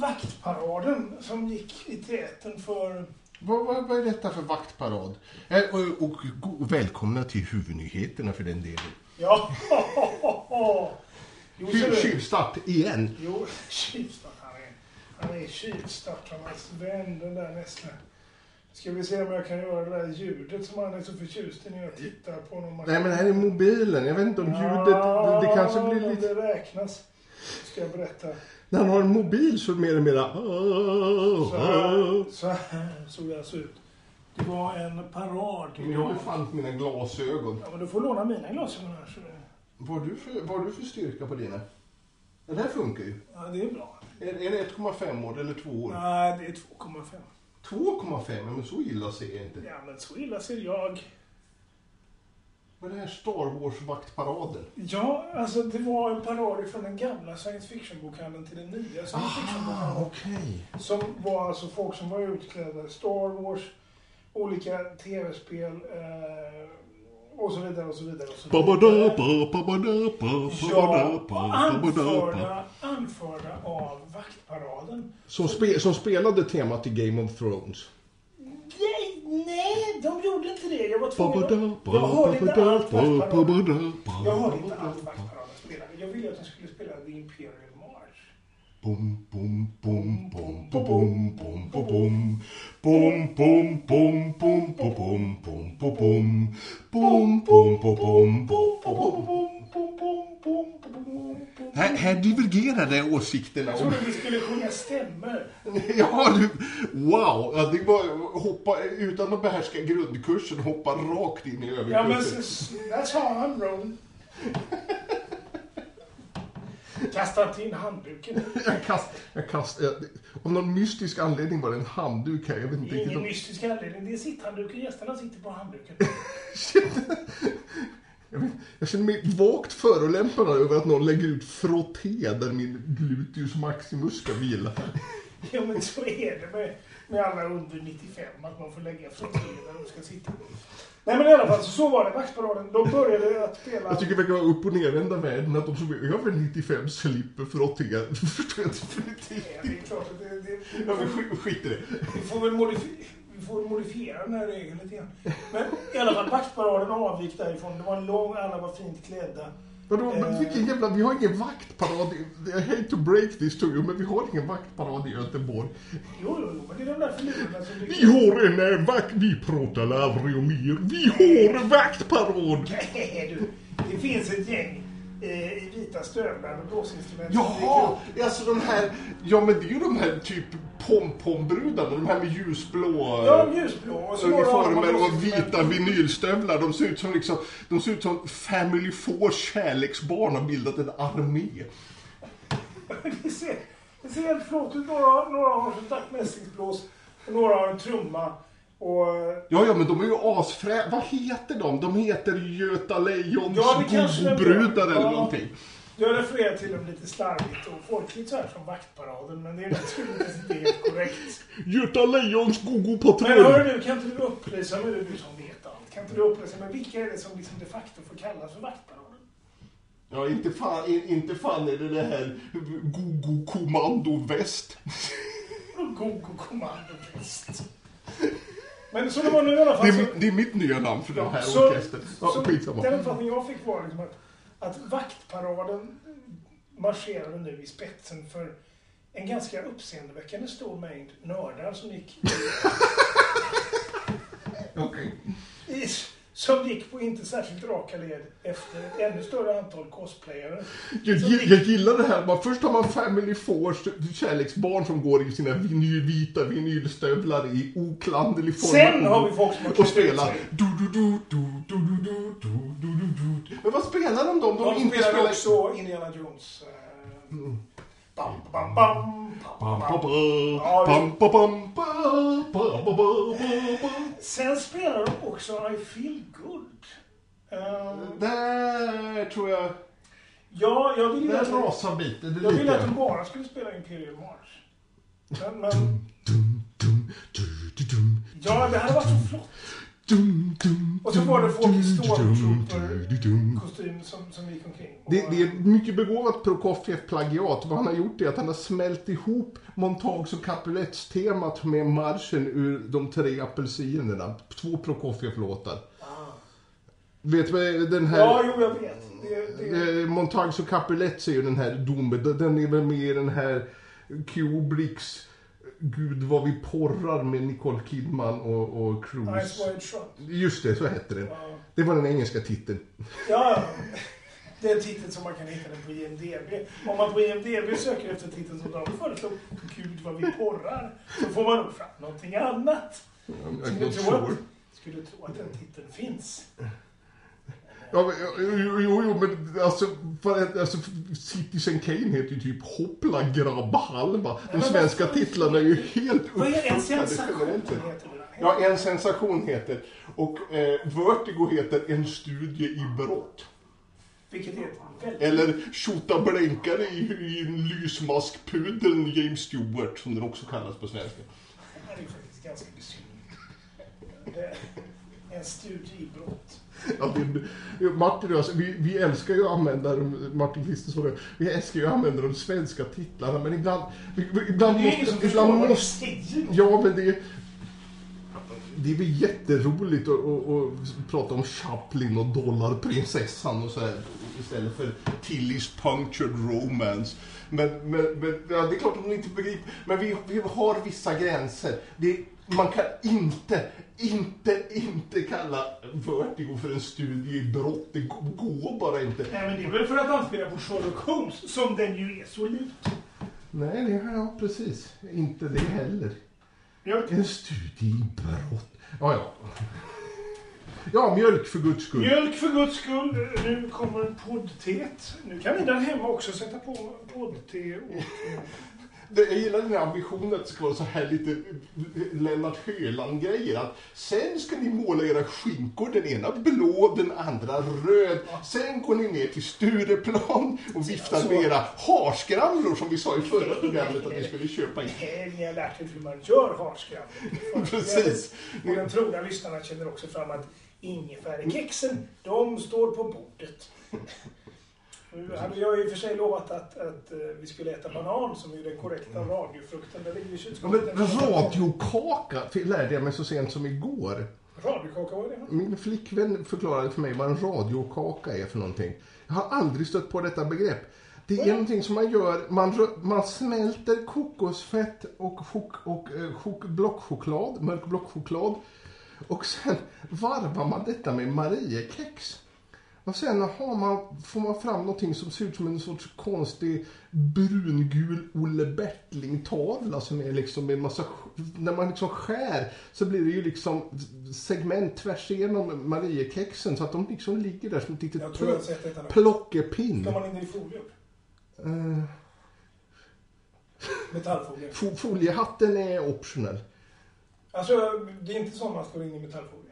vaktparaden som gick i täten för... Vad, vad, vad är detta för vaktparad? Eh, och, och, och välkomna till huvudnyheterna för den delen. Ja, jo, kylstart igen. Jo, tjuvstart. Han är, han är tjuvstartarnas vän, den där Nessle. Ska vi se om jag kan göra det där ljudet som han är så förtjust i när jag tittar på honom. Nej men det här är mobilen. Jag vet inte om ljudet, det, det kanske blir Ja, lite... Det räknas. Ska jag berätta. När han har en mobil så är det mer och mer... Så här, så här såg det alltså ut. Det var en parad. Men jag har fan mina glasögon. Ja, men du får låna mina glasögon här. Så Vad har du för, vad har du för styrka på dina? Den här funkar ju. ja, det är bra. Är, är det 1,5 år eller 2 år? Nej, det är 2,5. 2,5? Ja, men så illa ser jag inte. Ja, men så illa ser jag. Vad är det här Star Wars-vaktparaden? Ja, alltså det var en parad från den gamla science fiction-bokhandeln till den nya science Ah, fiction-bokhandeln. okej. Som var alltså folk som var utklädda. Star Wars, olika tv-spel eh, och så vidare och så vidare. Och så vidare. Ja, anförda, anförda av vaktparaden. Som, spe, som spelade temat i Game of Thrones. Nej, de gjorde inte det. Jag var tvungen att... Jag hörde inte allt vaktparaden. Jag hörde inte allt vaktparaden spelade. Jag ville att de skulle spela The Imperial March. Bum, bum, bum, bum, bum, bum, bum, bum. Bum, bum, bum, bum, bum, bum, bum, bum, bum. Bum, bum, bum, bum, bum, bum. Här, här divergerade åsikterna. Jag trodde vi skulle sjunga stämmer. Ja, du, wow! Ja, det var hoppa, utan att behärska grundkursen, hoppa rakt in i Ja, men överkursen. that's how I'm rolling. Kasta inte in handduken. Jag kast, jag kast, jag, av någon mystisk anledning var det en handduk här. Jag vet inte Ingen mystisk anledning. Det är sitthandduken. Gästerna sitter på handduken. Jag, känner mig vagt förolämpad över att någon lägger ut frotté där min gluteus maximus ska vila. Ja, men så är det med, med alla under 95. Att man får lägga frotté där de ska sitta. Nej, men i alla fall, så, så var det. Vaktparaden. De började att spela... Jag tycker det verkar vara upp och nervända världen att de som är över 95 slipper frotté. förstår jag definitivt. Ja, det är klart att det... det Ja, men skit, skit i det. Vi får väl modifiera, får modifiera den här regeln lite grann. Men i alla fall, vaktparaden avgick därifrån. Det var en lång, alla var fint klädda. Vadå, men vilken jävla, vi har ingen vaktparad. i- hate to break this to you, men vi har ingen vaktparad i Göteborg. Jo, jo, jo, men det är de där filurerna som Vi har en eh, vakt, vi pratar aldrig om er. Vi har vaktparad. Nej, du. Det finns ett gäng eh, i vita stövlar med blåsinstrument. Jaha, alltså de här, ja men det är ju de här typ pom-pom-brudarna, de här med ljusblå eh, Ja, ljusblå. Och så uniformer och vita vinylstövlar. De ser ut som liksom, de ser ut som Family Four kärleksbarn har bildat en armé. Det ser, det ser helt flott ut. Några, några har som sagt mässingsblås och några har en trumma. Och, Ja, ja, men de är ju asfrä... Vad heter de? De heter Göta Lejons Ja, Gogobrudar eller Ja. någonting. jag refererar till dem lite slarvigt och folkligt så här som vaktparaden, men det är naturligtvis inte helt korrekt. Göta Lejons Men Gogopatrull. hör du, kan inte du upplysa mig, du som vet allt, kan inte du upplysa mig, vilka är det som liksom de facto får kallas för vaktparaden? Ja, inte fan, in- inte fan är det det här Gogo Kommando Väst. Gogo Kommando Väst. Men så det var nu i alla Det fall är, så... mitt- det är mitt nya namn för den här så, orkestern. Ja, så skitsamma. den uppfattning jag fick var liksom att, att vaktparaden marscherade nu i spetsen för en ganska uppseendeväckande stor mängd nördar som gick, Okej. i, som gick på inte särskilt raka led efter ett ännu större antal cosplayare. Jag, gick- jag gillar det här. Man, först har man Family Four kärleksbarn som går i sina vinyl, vita vinylstövlar i oklanderlig form. Sen har vi folk som har och spelar du du du du du du du du du du Men vad spelar de då? De, De inte spelar spelar... också Indiana Jones. Eh, bam, Sen spelar de också I feel good. Um, Där tror jag... Ja, jag ville att, rasar biten, jag ville att de bara skulle spela Imperial March. Men, men... Ja, det hade varit så flott. Dum, dum, Och så var det folk i dum, dum, stormtrooper dum. kostym som, som gick omkring. Och, Det, det är ett mycket begåvat Prokofjev-plagiat. Vad han har gjort är att han har smält ihop Montags och Capuletts-temat med marschen ur De tre apelsinerna. Två Prokofjev-låtar. Ah. Vet du den här... Ja, jo, jag vet. Det, det, Eh, Montags och Capuletts är ju den här domen. Den är väl med i den här Kubricks Gud vad vi porrar med Nicole Kidman och, och Ice Cruise. Wide Shut. Just det, så hette den. Ja. Det var den engelska titeln. Ja, det är titeln som man kan hitta den på IMDB. Om man på IMDB söker efter titeln som de föreslog, Gud vad vi porrar, så får man nog fram någonting annat. Skulle tro, att, skulle tro att den titeln finns. Ja, jo, jo, jo, men alltså, för, att- alltså, Citizen Kane heter ju typ Hoppla grabb halva. De svenska titlarna är ju helt Vad är en sensation heter det? Ja, En sensation heter. Och eh, Vertigo heter En studie i brott. Vilket ett väldigt... Eller Tjotablänkare i, i en lysmaskpudeln James Stewart, som den också kallas på svenska. Det är faktiskt ganska besynnerligt. En studie i brott. Ja, det, Martin och jag, vi, vi älskar ju att använda, de- Martin jag, vi älskar ju att använda de svenska titlarna, men ibland, vi, ibland Det är som måste, förstår ibland måste. Ja, men det, det är väl jätteroligt att, att, att prata om Chaplin och Dollarprinsessan och så här, istället för Tillys Punctured Romance. Men, men, men ja, det är klart att de inte begriper. Men vi, vi har vissa gränser. Det, man kan inte, inte, inte kalla Vertigo för en studie i brott. Det går bara inte. Nej, men det är väl för att anspela på Sherlock Holmes, som den ju är så lik. Nej, det ja, precis. Inte det heller. Mjölk. En studie i brott. Ja, ja. Ja, mjölk för guds skull. Mjölk för guds skull. Nu kommer poddteet. Nu kan ni där hemma också sätta på poddte. Och, Jag gillar den här ambitionen att det ska vara så här lite Lennart Höland-grejer. Att sen ska ni måla era skinkor, den ena blå, den andra röd. Sen går ni ner till Stureplan och viftar Så- med era harskramlor som vi sa i förra programmet att ni skulle köpa in. Nej, ni har lärt er hur man gör harskramling. Precis. Och den trogna lyssnarna känner också fram att ingefärakexen, de står på bordet. Nu hade jag i och för sig lovat att, att eh, vi skulle äta banan som är den korrekta radiofrukten. Den ligger i Ja, men radiokaka lärde jag mig så sent som igår. Radiokaka, vad är det? Min flickvän förklarade för mig vad en radiokaka är för någonting. Jag har aldrig stött på detta begrepp. Det är någonting som man gör, man, man smälter kokosfett och, chok, och eh, chok, blockchoklad, mörk blockchoklad. Och sen varvar man detta med Mariekex. Och sen har man, får man fram någonting som ser ut som en sorts konstig brungul Olle Bertling-tavla som är liksom en massa, när man liksom skär så blir det ju liksom segment tvärs igenom Mariekexen så att de liksom ligger där som ett litet Jag tror jag har pl- plockepinn. Ska man in i folie? Eh, Metallfolie. fo- foliehatten är optional. Alltså, det är inte så man slår in i metallfolie.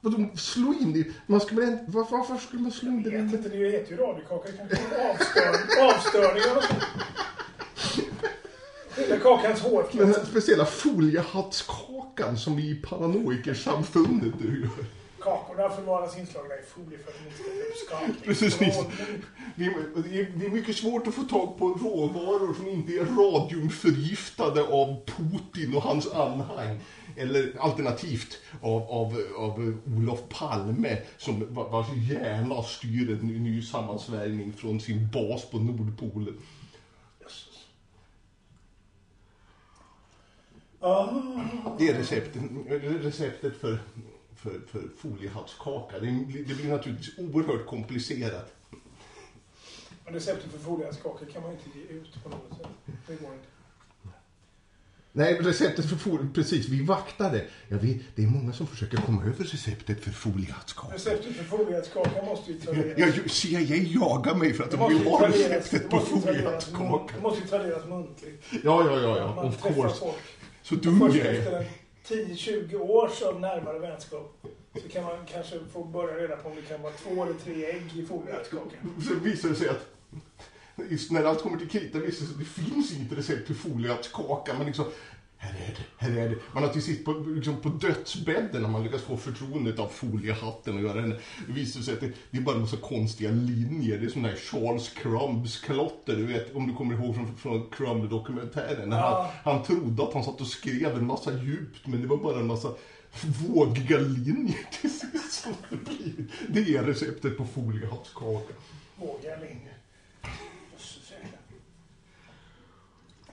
Vadå, slå in det? Man väl inte, var, varför skulle man slå in det? Jag vet inte, det heter ju radiokaka. Det kanske är avstörning, avstörningar. Skilja kakans Den hårkrets. här speciella foliehattskakan som vi i paranoikersamfundet gör. Kakorna förvaras inslagna i folie för att de inte ska ta upp skadlig Precis. strålning. Det är, det är- det är mycket svårt att få tag på råvaror som inte är radiumförgiftade av Putin och hans anhang. Eller alternativt av, av, av Olof Palme som va- vars hjärna styr en ny, sammansvärjning från sin bas på Nordpolen. Ah, Det är receptet, receptet för, för, för foliehattskaka. Det, det blir naturligtvis oerhört komplicerat. receptet för foliehatskakor kan man inte ge ut på något sätt. Det går inte. Nej, receptet för folie, precis, vi vaktar det. Ja, vi, det är många som försöker komma över receptet för foliehattskaka. Receptet för foliehatskaka måste ju Ja, traderas. ja, CIA jagar mig för att Det de vill ha receptet på måste ju traderas mun- foliehattskaka. Det måste ju traderas muntligt. Ja, ja, ja, ja, Man of course. folk. Så dum jag efter är. en 10-20 års av närmare vänskap så kan man kanske få börja reda på om det kan vara två eller tre ägg i foliehattskakan. Så visar det sig att just när allt kommer till krita visar det sig att det finns inget recept för foliehattskaka. Men liksom, Här är det, här är det. Man har till sist på, liksom på dödsbädden när man lyckas få förtroendet av foliehatten och göra den. Det visar sig att det, det är bara en massa konstiga linjer. Det är sån där Charles Crumbs klotter, du vet, om du kommer ihåg från, från Crumb-dokumentären. Ja. Han, han trodde att han satt och skrev en massa djupt, men det var bara en massa vågiga linjer till sist som det blir. Det är receptet på foliehattskaka. Våga linjer.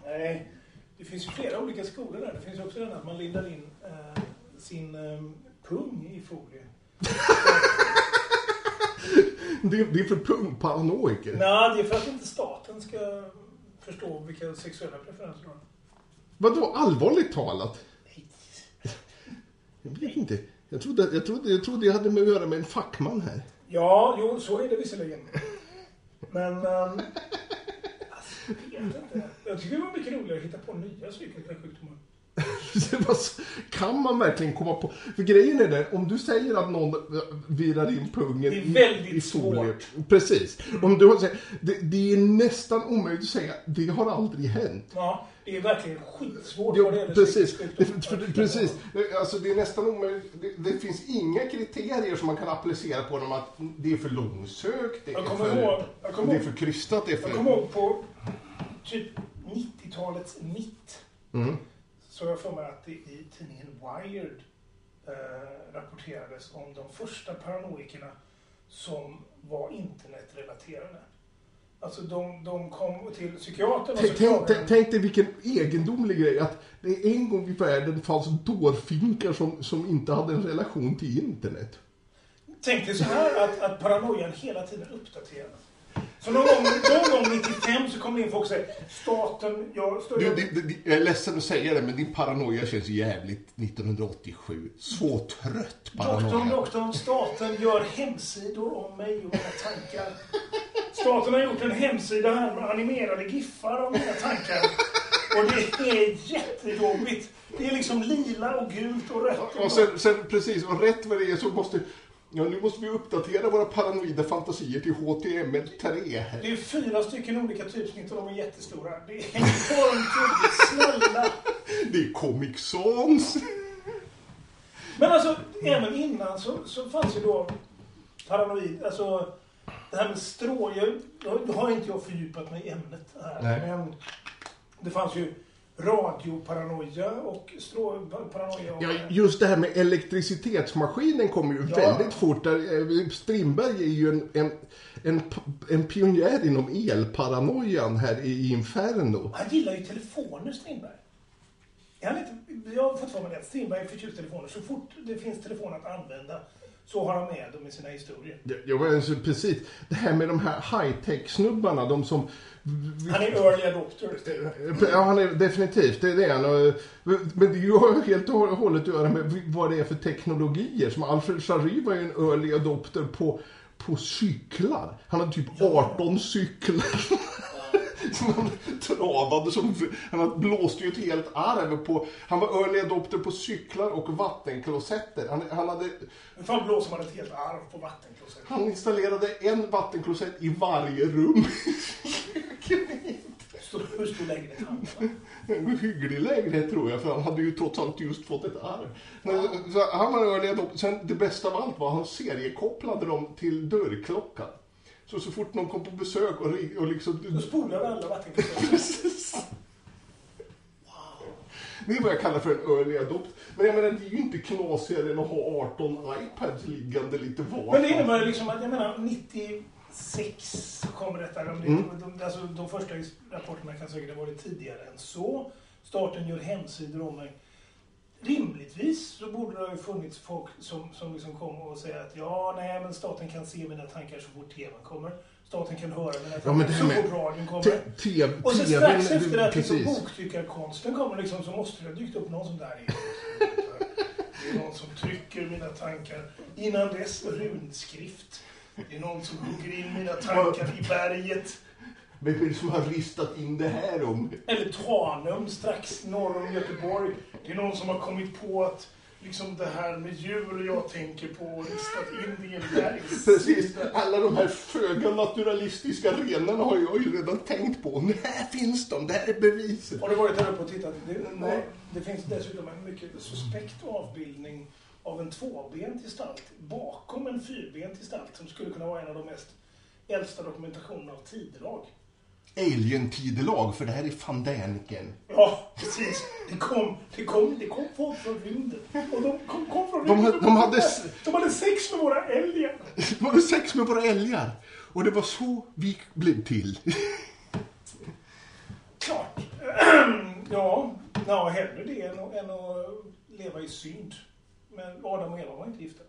Nej, det finns ju flera olika skolor där. Det finns också den att man lindar in eh, sin eh, pung i folie. Det, det är för pungparanoiker. Nej, det är för att inte staten ska förstå vilka sexuella preferenser du har. Vadå, allvarligt talat? Jag vet inte. Jag trodde, jag trodde, jag trodde jag hade med att göra med en fackman här. Ja, jo, så är det visserligen. Men... Um, jag vet inte. Jag tycker det var mycket roligare att hitta på nya psykiska sjukdomar. Kan man verkligen komma på... För grejen är det, om du säger att någon virar in pungen Det är i- väldigt i svårt. Precis. Om du sagt, det, det är nästan omöjligt att säga, det har aldrig hänt. Ja, det är verkligen skitsvårt vad det gäller precis. Det, precis. Alltså, det är nästan omöjligt. Det, det finns inga kriterier som man kan applicera på dem att det är för långsökt, det är för, ihåg- det är för krystat, det är för... Jag kommer ihåg på typ 90-talets mitt Mm. så jag för mig att det i tidningen Wired eh, rapporterades om de första paranoikerna som var internetrelaterade. Alltså de, de kom till psykiatern och Tänk, tänk, tänk dig vilken egendomlig grej att det en gång i världen fanns dårfinkar som, som inte hade en relation till internet. Tänk dig så här att, att paranoian hela tiden uppdateras. Så någon gång, någon gång 95 så kommer det in folk och säger staten, jag... Står, Du, det, det, jag är ledsen att säga det, men din paranoia känns jävligt 1987. Så trött Doktorn, paranoia. doktorn, staten gör hemsidor om mig och mina tankar. Staten har gjort en hemsida här med animerade giffar av mina tankar. Och det är jättejobbigt. Det är liksom lila och gult och rött. Och Och sen, sen precis, och rätt vad det är så måste... Ja, nu måste vi uppdatera våra paranoida fantasier till HTML3 här. det är fyra stycken olika typsnitt och de är jättestora. Det är enormt jobbigt. Snälla. Det är Comic Sans. Men alltså, även innan så, så fanns ju då paranoid, alltså det här med strå, jag, då har inte jag fördjupat mig i ämnet här, Nej. men det fanns ju radioparanoia och stråparanoia. Och, Ja, just det här med elektricitetsmaskinen kommer ju Ja. väldigt fort. Där, eh, Strindberg är ju en, en, en, en pionjär inom elparanoian här i Inferno. Han gillar ju telefoner, Strindberg. Är han inte, jag har fått för mig det, Strindberg är förtjust telefoner. Så fort det finns telefon att använda så har han med dem i sina historier. Ja, Jag var alltså precis, det här med de här high-tech-snubbarna, de som... Han är early adopter. Ja, han är definitivt, det är det han. Men det har ju helt och hållet att göra med vad det är för teknologier. Som Alfred Jarry var ju en early adopter på, på cyklar. Han hade typ 18 cyklar. Som han travade som... Han blåste ju ett helt arv på... Han var early adopter på cyklar och vattenklosetter. Han, han hade... Fan blåser man ett helt arv på vattenkloset? Han installerade en vattenklosett i varje rum. Hur stor lägenhet han? En hygglig lägenhet tror jag, för han hade ju trots allt just fått ett arv. Så han var early adopter. Sen det bästa av allt var att han seriekopplade dem till dörrklockan. Så så fort någon kom på besök och, och liksom... Då spolade alla vattenklosetter. Det är vad jag kallar för en early adopt. Men jag menar, det är ju inte knasigare än att ha 18 iPads liggande lite var. Men det innebär liksom att, jag menar, 96 kom detta. De, Mm. de, alltså, de första rapporterna kan säkert ha varit tidigare än så. Staten gör hemsidor om mig. Rimligtvis så borde det ha funnits folk som, som liksom kom och säger att ja, nej, men staten kan se mina tankar så fort tvn kommer. Staten kan höra mina Ja, men tankar så fort radion kommer. Te- Och så strax efter att liksom precis. boktyckarkonsten kommer liksom, så måste det ha dykt upp någon som där är. Det är någon som trycker mina tankar. Innan dess runskrift. Det är någon som hugger in mina tankar i berget. Vem är det som har ristat in det här om? Eller Tanum strax norr om Göteborg. Det är någon som har kommit på att liksom det här med djur jag tänker på och listat in det i en bergs. Precis, alla de här föga naturalistiska renarna har jag ju redan tänkt på. Nu här finns de, det här är beviset. Har du varit där uppe och tittat? Det, nej. det finns dessutom en mycket suspekt avbildning av en tvåbent gestalt bakom en fyrbent gestalt som skulle kunna vara en av de mest äldsta dokumentationerna av tidelag. Alien-tidelag, för det här är van Däniken. Ja, precis. Det kom, det kom, det kom folk från rymden. Och de kom, kom från De, rymden. de, hade, de hade sex med våra älgar. de hade sex med våra älgar. Och det var så vi blev till. Klart. ja, ja, hellre det än, att- än att leva i synd. Men Adam och Eva var inte gifta.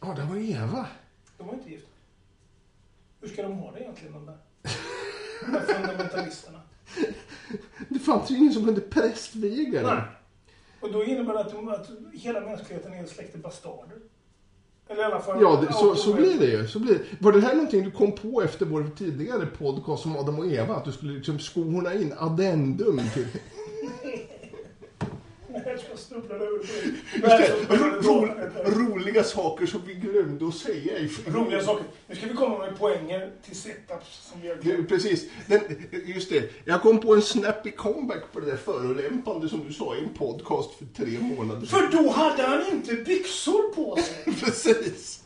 Ja, det var Eva. De var inte gifta. Hur ska de ha det egentligen, de där? Fundamentalisterna. Det fanns ju ingen som kunde prästviga Nej. Och då innebär det att, att hela mänskligheten är ett släkte bastarder. Eller i alla fall... Ja, det, så, så blir det ju. Så blir det. Var det här någonting du kom på efter vår tidigare podcast om Adam och Eva? Att du skulle liksom skona in addendum till... Roliga saker som vi glömde att säga. I, Roliga saker. Nu ska vi komma med poänger till setups som vi har glömt. Precis. Den, just det. Jag kom på en snappy comeback på det där förolämpande som du sa i en podcast för tre månader sedan. För då hade han inte byxor på sig. Precis.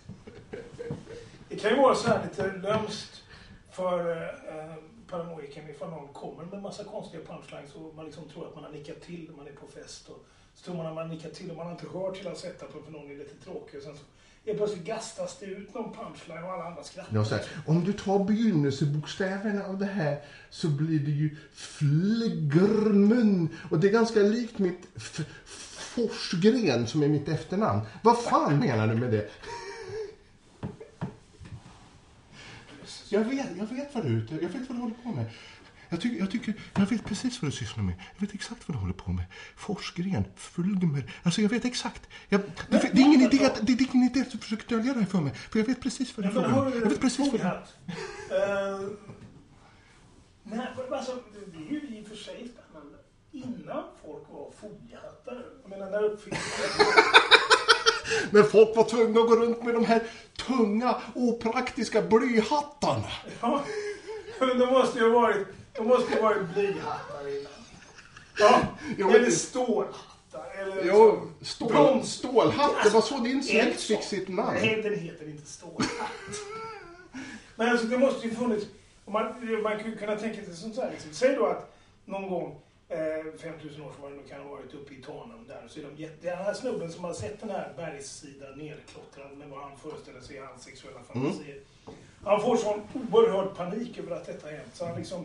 Det kan ju vara så här lite lömskt för eh, paranoiken ifall någon kommer med massa konstiga punchlines och man liksom tror att man har nickat till när man är på fest. Och så tror man att man har nickat till och man har inte hört hela setupen för någon är lite tråkig. Och sen så är plötsligt gastas det ut någon punchline och alla andra skrattar. Om du tar begynnelsebokstäverna av det här så blir det ju fligrmun. Och det är ganska likt mitt Forsgren som är mitt efternamn. Vad fan menar du med det? Jag vet, jag vet vad du är ute Jag vet vad du håller på med. Jag, tycker, jag, tycker, jag vet precis vad du sysslar med. Jag vet exakt vad du håller på med. Forsgren, Fulgmer. Alltså jag vet exakt. Jag, det, det, är ingen idé att, det är ingen idé att du försöker dölja det här för mig. För jag vet precis vad det är Men frågan om. Jag vet precis vad det är. Eh, Nej, men alltså, det är ju i och för sig spännande. Innan folk var foliehattar. Jag menar, när uppfinningen... Men folk var tvungna att gå runt med de här tunga, opraktiska blyhattarna. Ja, men de måste ju ha varit, de måste varit blyhattar innan. Ja, Jo, eller stålhattar. Eller Jo, liksom stål, brons- stålhatt, det var så din släkt sak. fick sitt namn. Nej, den heter inte stålhatt. Men alltså det måste ju funnits, man, man kan ju kunna tänka sig som så här, liksom, säg då att någon gång eh, 5000 år, nu kan ha varit, uppe i Tanum där, så är de jätte, den här snubben som har sett den här bergssidan nerklottrad med vad han föreställer sig är hans sexuella fantasier. Han får sån oerhörd panik över att detta har hänt, så han liksom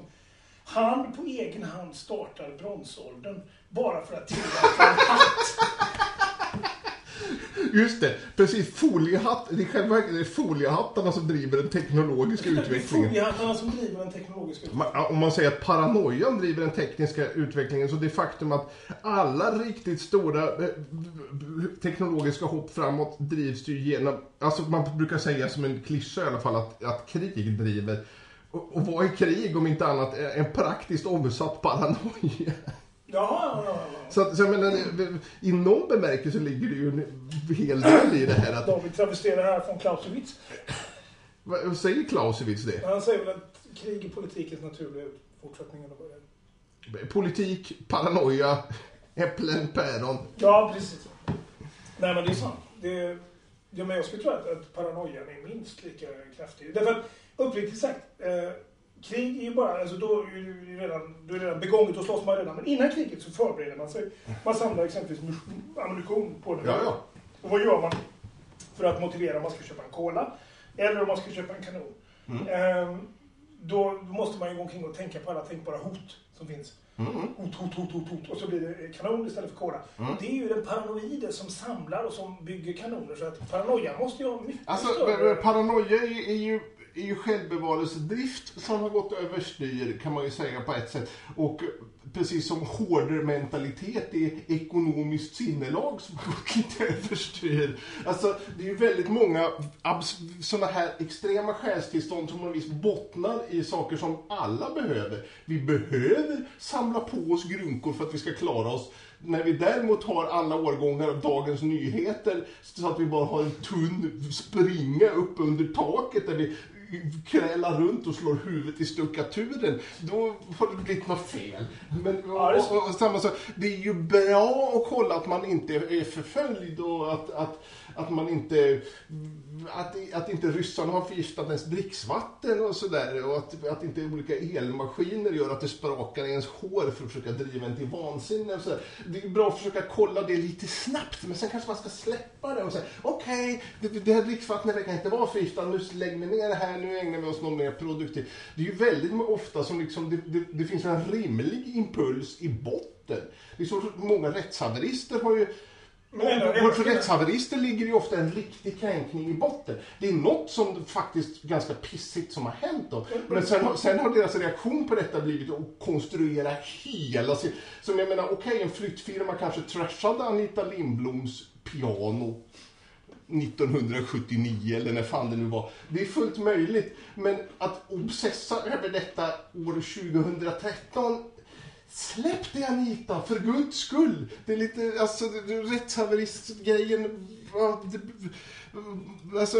han på egen hand startar bronsåldern bara för att tillverka en hatt. Just det, precis. Foliehatt, det är själva det är foliehattarna som driver den teknologiska utvecklingen. foliehattarna som driver den teknologiska utvecklingen. Om man säger att paranoian driver den tekniska utvecklingen så det faktum att alla riktigt stora eh, teknologiska hopp framåt drivs ju genom, alltså man brukar säga som en klyscha i alla fall att, att krig driver. Och, och vad är krig om inte annat en praktiskt omsatt paranoia? Ja, ja, ja. Så, att, så jag menar, i någon bemärkelse ligger det ju en hel del i det här att, David travesterar här från Clausewitz. vad säger Clausewitz det? Han säger väl att krig är politikens naturliga fortsättning. Politik, paranoia, äpplen, päron. Ja, precis. Nej, men det är sant. Det, ja, men jag skulle tro att, att paranoian är minst lika kraftig. Därför att, uppriktigt sagt, eh, krig är ju bara, alltså då är ju redan, då är redan begånget, då slåss man redan. Men innan kriget så förbereder man sig. Man samlar exempelvis mu- ammunition på det. Ja, ja. Och vad gör man för att motivera om man ska köpa en cola eller om man ska köpa en kanon? Ehm, då måste man ju gå omkring och tänka på alla tänkbara hot som finns. Hot, hot, hot, hot, hot. Och så blir det kanon istället för cola. Det är ju den paranoide som samlar och som bygger kanoner. Så att paranoia måste ju ha mycket Alltså, större... paranoia är ju är ju självbevarelsedrift som har gått överstyr kan man ju säga på ett sätt. Och precis som hårdare mentalitet är ekonomiskt sinnelag som har gått lite överstyr. Alltså det är ju väldigt många sådana här extrema själstillstånd som man visst bottnar i saker som alla behöver. Vi behöver samla på oss grunkor för att vi ska klara oss När vi däremot har alla årgångar av Dagens Nyheter så att vi bara har en tunn springa upp under taket där vi krälar runt och slår huvudet i stuckaturen, då har det blivit något fel. Men, Ja, det är och, och, och, samma sak, det är ju bra att kolla att man inte är förföljd och att, att, att man inte att, att inte ryssarna har förgiftat ens dricksvatten och sådär och att, att inte olika elmaskiner gör att det sprakar i ens hår för att försöka driva en till vansinne. Och så där. Det är bra att försöka kolla det lite snabbt men sen kanske man ska släppa det och säga okej, okay, det, det här dricksvattnet verkar inte vara förgiftat, nu lägger vi ner det här, nu ägnar vi oss något mer produktivt. Det är ju väldigt ofta som liksom det, det, det finns en rimlig impuls i botten. Det är så många rättshaverister har ju för rättshaverister ligger ju ofta en riktig kränkning i botten. Det är något som faktiskt ganska pissigt som har hänt då. Men sen, sen har deras reaktion på detta blivit att konstruera hela sin... Som jag menar, okej, okay, en flyttfirma kanske trashade Anita Lindbloms piano 1979 eller när fan det nu var. Det är fullt möjligt. Men att obsessa över detta år 2013 Släpp det Anita, för guds skull. Det är lite, alltså rättshaveristgrejen. Alltså,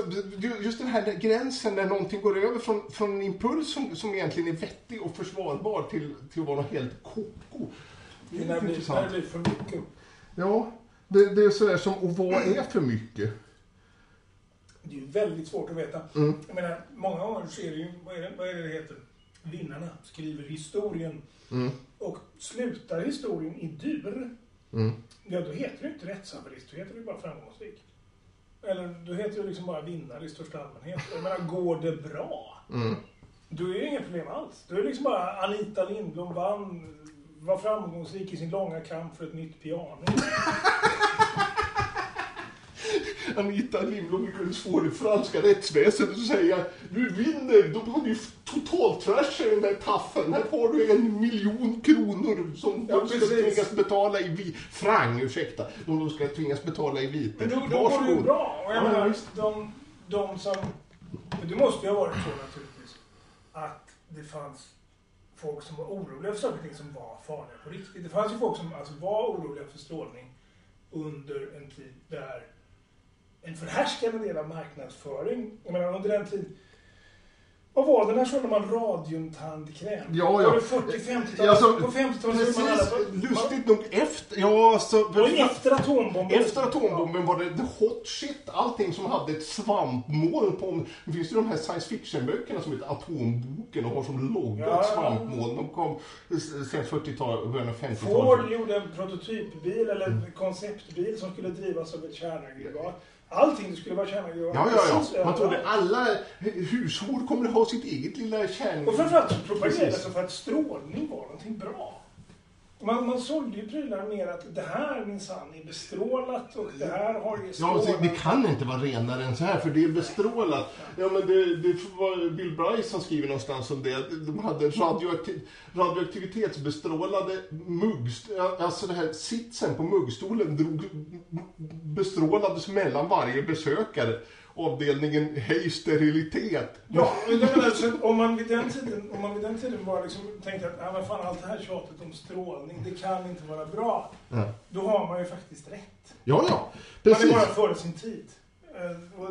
just den här gränsen när någonting går över från, från en impuls som, som egentligen är vettig och försvarbar till, till att vara helt koko. Det är när det blir för mycket. Ja, det, det är sådär som, och vad är för mycket? Det är ju väldigt svårt att veta. Mm. Jag menar, många gånger så är det ju, vad är det, vad är det, det heter? Vinnarna skriver historien. Mm. Och slutar historien i dur, mm. ja då heter det inte rättshaverist, då heter det bara framgångsrik. Eller då heter det liksom bara vinnare i största allmänhet. Jag menar, går det bra? Mm. Då är det inga problem alls. Då är det liksom bara Anita Lindblom vann, var framgångsrik i sin långa kamp för ett nytt piano. Anita Lindblom lyckades få det franska rättsväsendet att säga du vinner, då har du totaltrashat den där taffen. Här får du en miljon kronor som ja, de ska precis. tvingas betala i vit. Frang, ursäkta. De ska tvingas betala i vite. Men då, då går det ju bra. Och jag ja, menar, de, de som... Det måste ju ha varit så naturligtvis att det fanns folk som var oroliga för saker och ting som var farliga på riktigt. Det fanns ju folk som alltså var oroliga för strålning under en tid där en förhärskande del av marknadsföring. Jag menar under den tid vad var det när sålde man radiumtandkräm? Ja, ja. Var det 40-50-talet? Alltså, på 50-talet precis, man alla... Lustigt nog efter... Ja, alltså, och efter atombomben? Efter atombomben var det the hot shit. Allting som hade ett svampmoln på... Det finns ju de här science fiction-böckerna som heter Atomboken och har som logga ja. ett svampmoln. De kom sen 40-talet, början av 50-talet. Ford gjorde en prototypbil eller en konceptbil som skulle drivas av ett kärnaggregat. Allting skulle vara kärnaggregat. Ja, ja, ja. Man trodde alla hushåll kommer att ha sitt eget lilla kärn... Och framförallt propagerades det för att strålning var någonting bra. Man, man sålde ju prylar mer att det här minsann är bestrålat och det här har ju strålat. Ja, det kan inte vara renare än så här för det är bestrålat. Ja, men det, det var Bill Bryce som skriver någonstans om det. De hade radioaktiv, radioaktivitetsbestrålade mugg... Alltså det här sitsen på muggstolen drog, bestrålades mellan varje besökare avdelningen hej sterilitet. Ja, men alltså, om, man vid den tiden, om man vid den tiden bara liksom tänkte att ah, men fan, allt det här tjatet om strålning, det kan inte vara bra. Ja. Då har man ju faktiskt rätt. Ja, ja. Precis. Man är bara före sin tid. Eh,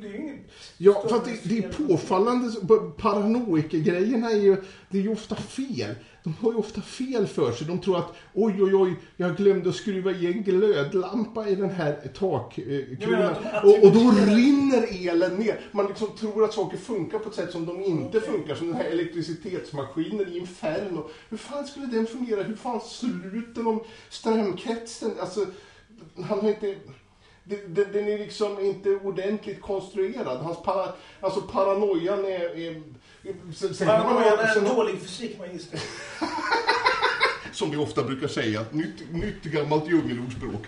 det är inget ja, för det, det är påfallande. Paranoikergrejerna är ju, det är ju ofta fel. De har ju ofta fel för sig. De tror att oj, oj, oj, jag glömde att skruva i en glödlampa i den här takkronan. Och, och då rinner elen ner. Man liksom tror att saker funkar på ett sätt som de inte funkar. Som den här elektricitetsmaskinen i Inferno. Hur fan skulle den fungera? Hur fan sluter de strömkretsen? Alltså, han har inte den är liksom inte ordentligt konstruerad. Hans para, alltså paranoian är... är sen, paranoian är en dålig fysikmagister. Som vi ofta brukar säga. Nytt, nytt gammalt djungelordspråk.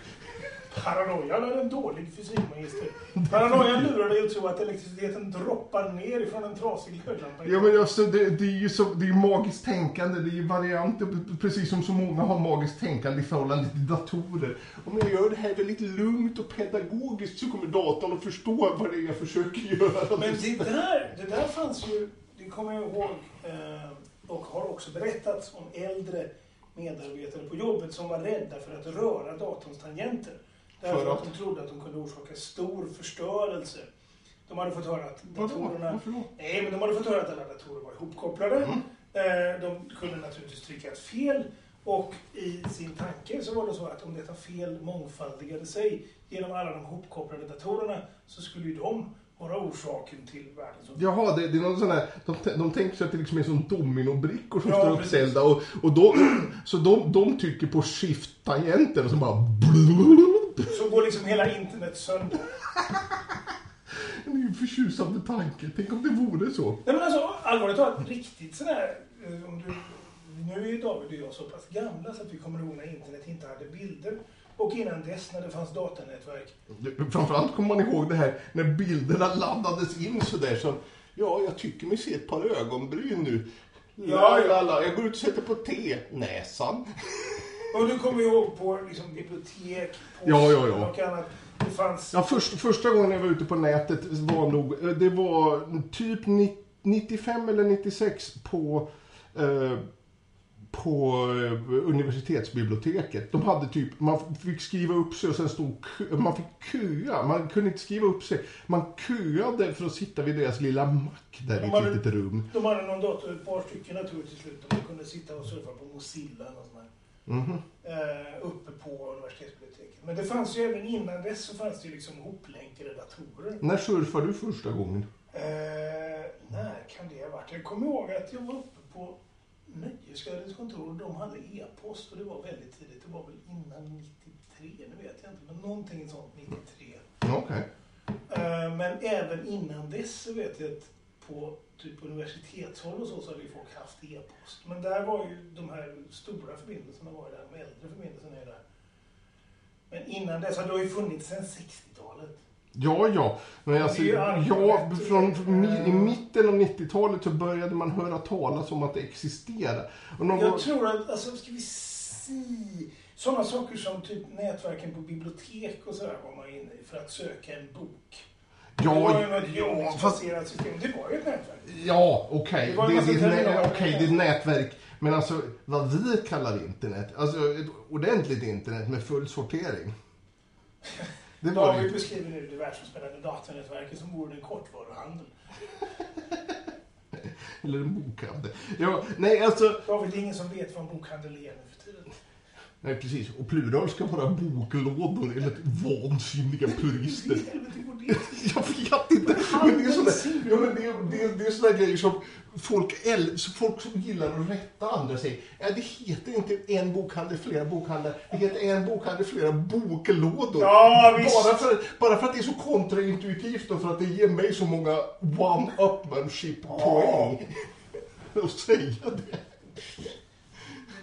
Paranoian är en dålig fysikmagister. Paranoian lurar dig att tro att elektriciteten droppar ner ifrån en trasig glödlampa. Ja, men alltså, det, det, är ju så, det är magiskt tänkande, det är ju varianter, precis som så många har magiskt tänkande i förhållande till datorer. Om jag gör det här väldigt lugnt och pedagogiskt så kommer datorn att förstå vad det är jag försöker göra. Men det där, det där fanns ju, det kommer ihåg, eh, och har också berättats om äldre medarbetare på jobbet som var rädda för att röra datorns tangenter. Därför För att de trodde att de kunde orsaka stor förstörelse. De hade fått höra att datorerna... Nej, men de hade fått höra att alla datorer var ihopkopplade. Mm. Eh, De kunde naturligtvis trycka ett fel. Och i sin tanke så var det så att om detta fel mångfaldigade sig genom alla de ihopkopplade datorerna så skulle ju de vara orsaken till världens. Jaha, det, det är någon sån här, de, de tänker sig att det liksom är som dominobrickor som Ja, står uppställda och, och då, så de, de trycker på shift-tangenten och så bara Så går liksom hela internet sönder. Det är ju en förtjusande tanke. Tänk om det vore så. Nej men alltså allvarligt talat, riktigt sådär, eh, om du, nu är ju David och jag så pass gamla så att vi kommer ihåg när internet inte hade bilder. Och innan dess när det fanns datanätverk. Framförallt kommer man ihåg det här när bilderna laddades in sådär som Ja, jag tycker mig se ett par ögonbryn nu. Ja. La, la. Jag går ut och sätter på T. Näsan. Och du kommer ihåg på liksom, bibliotek, post Ja, ja, ja. och annat. Det fanns... Ja, först, första gången jag var ute på nätet var nog, eh, det var typ ni- 95 eller 96 på, eh, på eh, universitetsbiblioteket. De hade typ, man fick skriva upp sig och sen stod, man fick köa. Man kunde inte skriva upp sig. Man köade för att sitta vid deras lilla mack där i De ett hade- litet rum. De hade någon dator, ett par stycken naturligtvis till slut. Man kunde sitta och surfa på Mozilla och sånt där. Mhm. Eh, uppe på universitetsbiblioteket. Men det fanns ju även innan dess så fanns det ju liksom hoplänkade datorer. När surfade du första gången? Eh, när kan det ha varit? Jag kommer ihåg att jag var uppe på Nöjesguidens kontor de hade e-post och det var väldigt tidigt. Det var väl innan 93, nu vet jag inte, men någonting sånt 93. Okej. Eh, Men även innan dess så vet jag att på typ universitetshåll och så, så hade ju folk haft e-post. Men där var ju de här stora förbindelserna var ju där, de äldre förbindelserna är där. Men innan dess, det ju funnits sedan 60-talet. Ja, ja. Men alltså, Det ja, från i mitten av 90-talet så började man höra talas om att det existerar. Någon Jag gång- tror att, alltså ska vi se, sådana saker som typ nätverken på bibliotek och sådär var man inne i för att söka en bok. det var ju Ja, något ja, fast, system. Det var ju ett nätverk. ja okej. Det var Det, det, ett nä- okej, det är ett nätverk. Men alltså, vad vi kallar internet, alltså ett ordentligt internet med full sortering. Det var David beskriver nu det världsomspännande datanätverket som vore en kortvaruhandel. Eller en bokhandel. Ja, nej, alltså, David, det är ingen som vet vad en bokhandel är nu för tiden. nej precis. Och plural ska vara boklådor enligt vansinniga purister. Jag vet inte. Men det är sådär, ja, men det, är- det är sådana grejer som folk, så folk som gillar att rätta andra säger. Ja, det heter inte en bokhandel, flera bokhandlar. Det heter en bokhandel, flera boklådor. Ja. Bara för, bara för att det är så kontraintuitivt och för att det ger mig så många one-upmanship-poäng. Att säga det.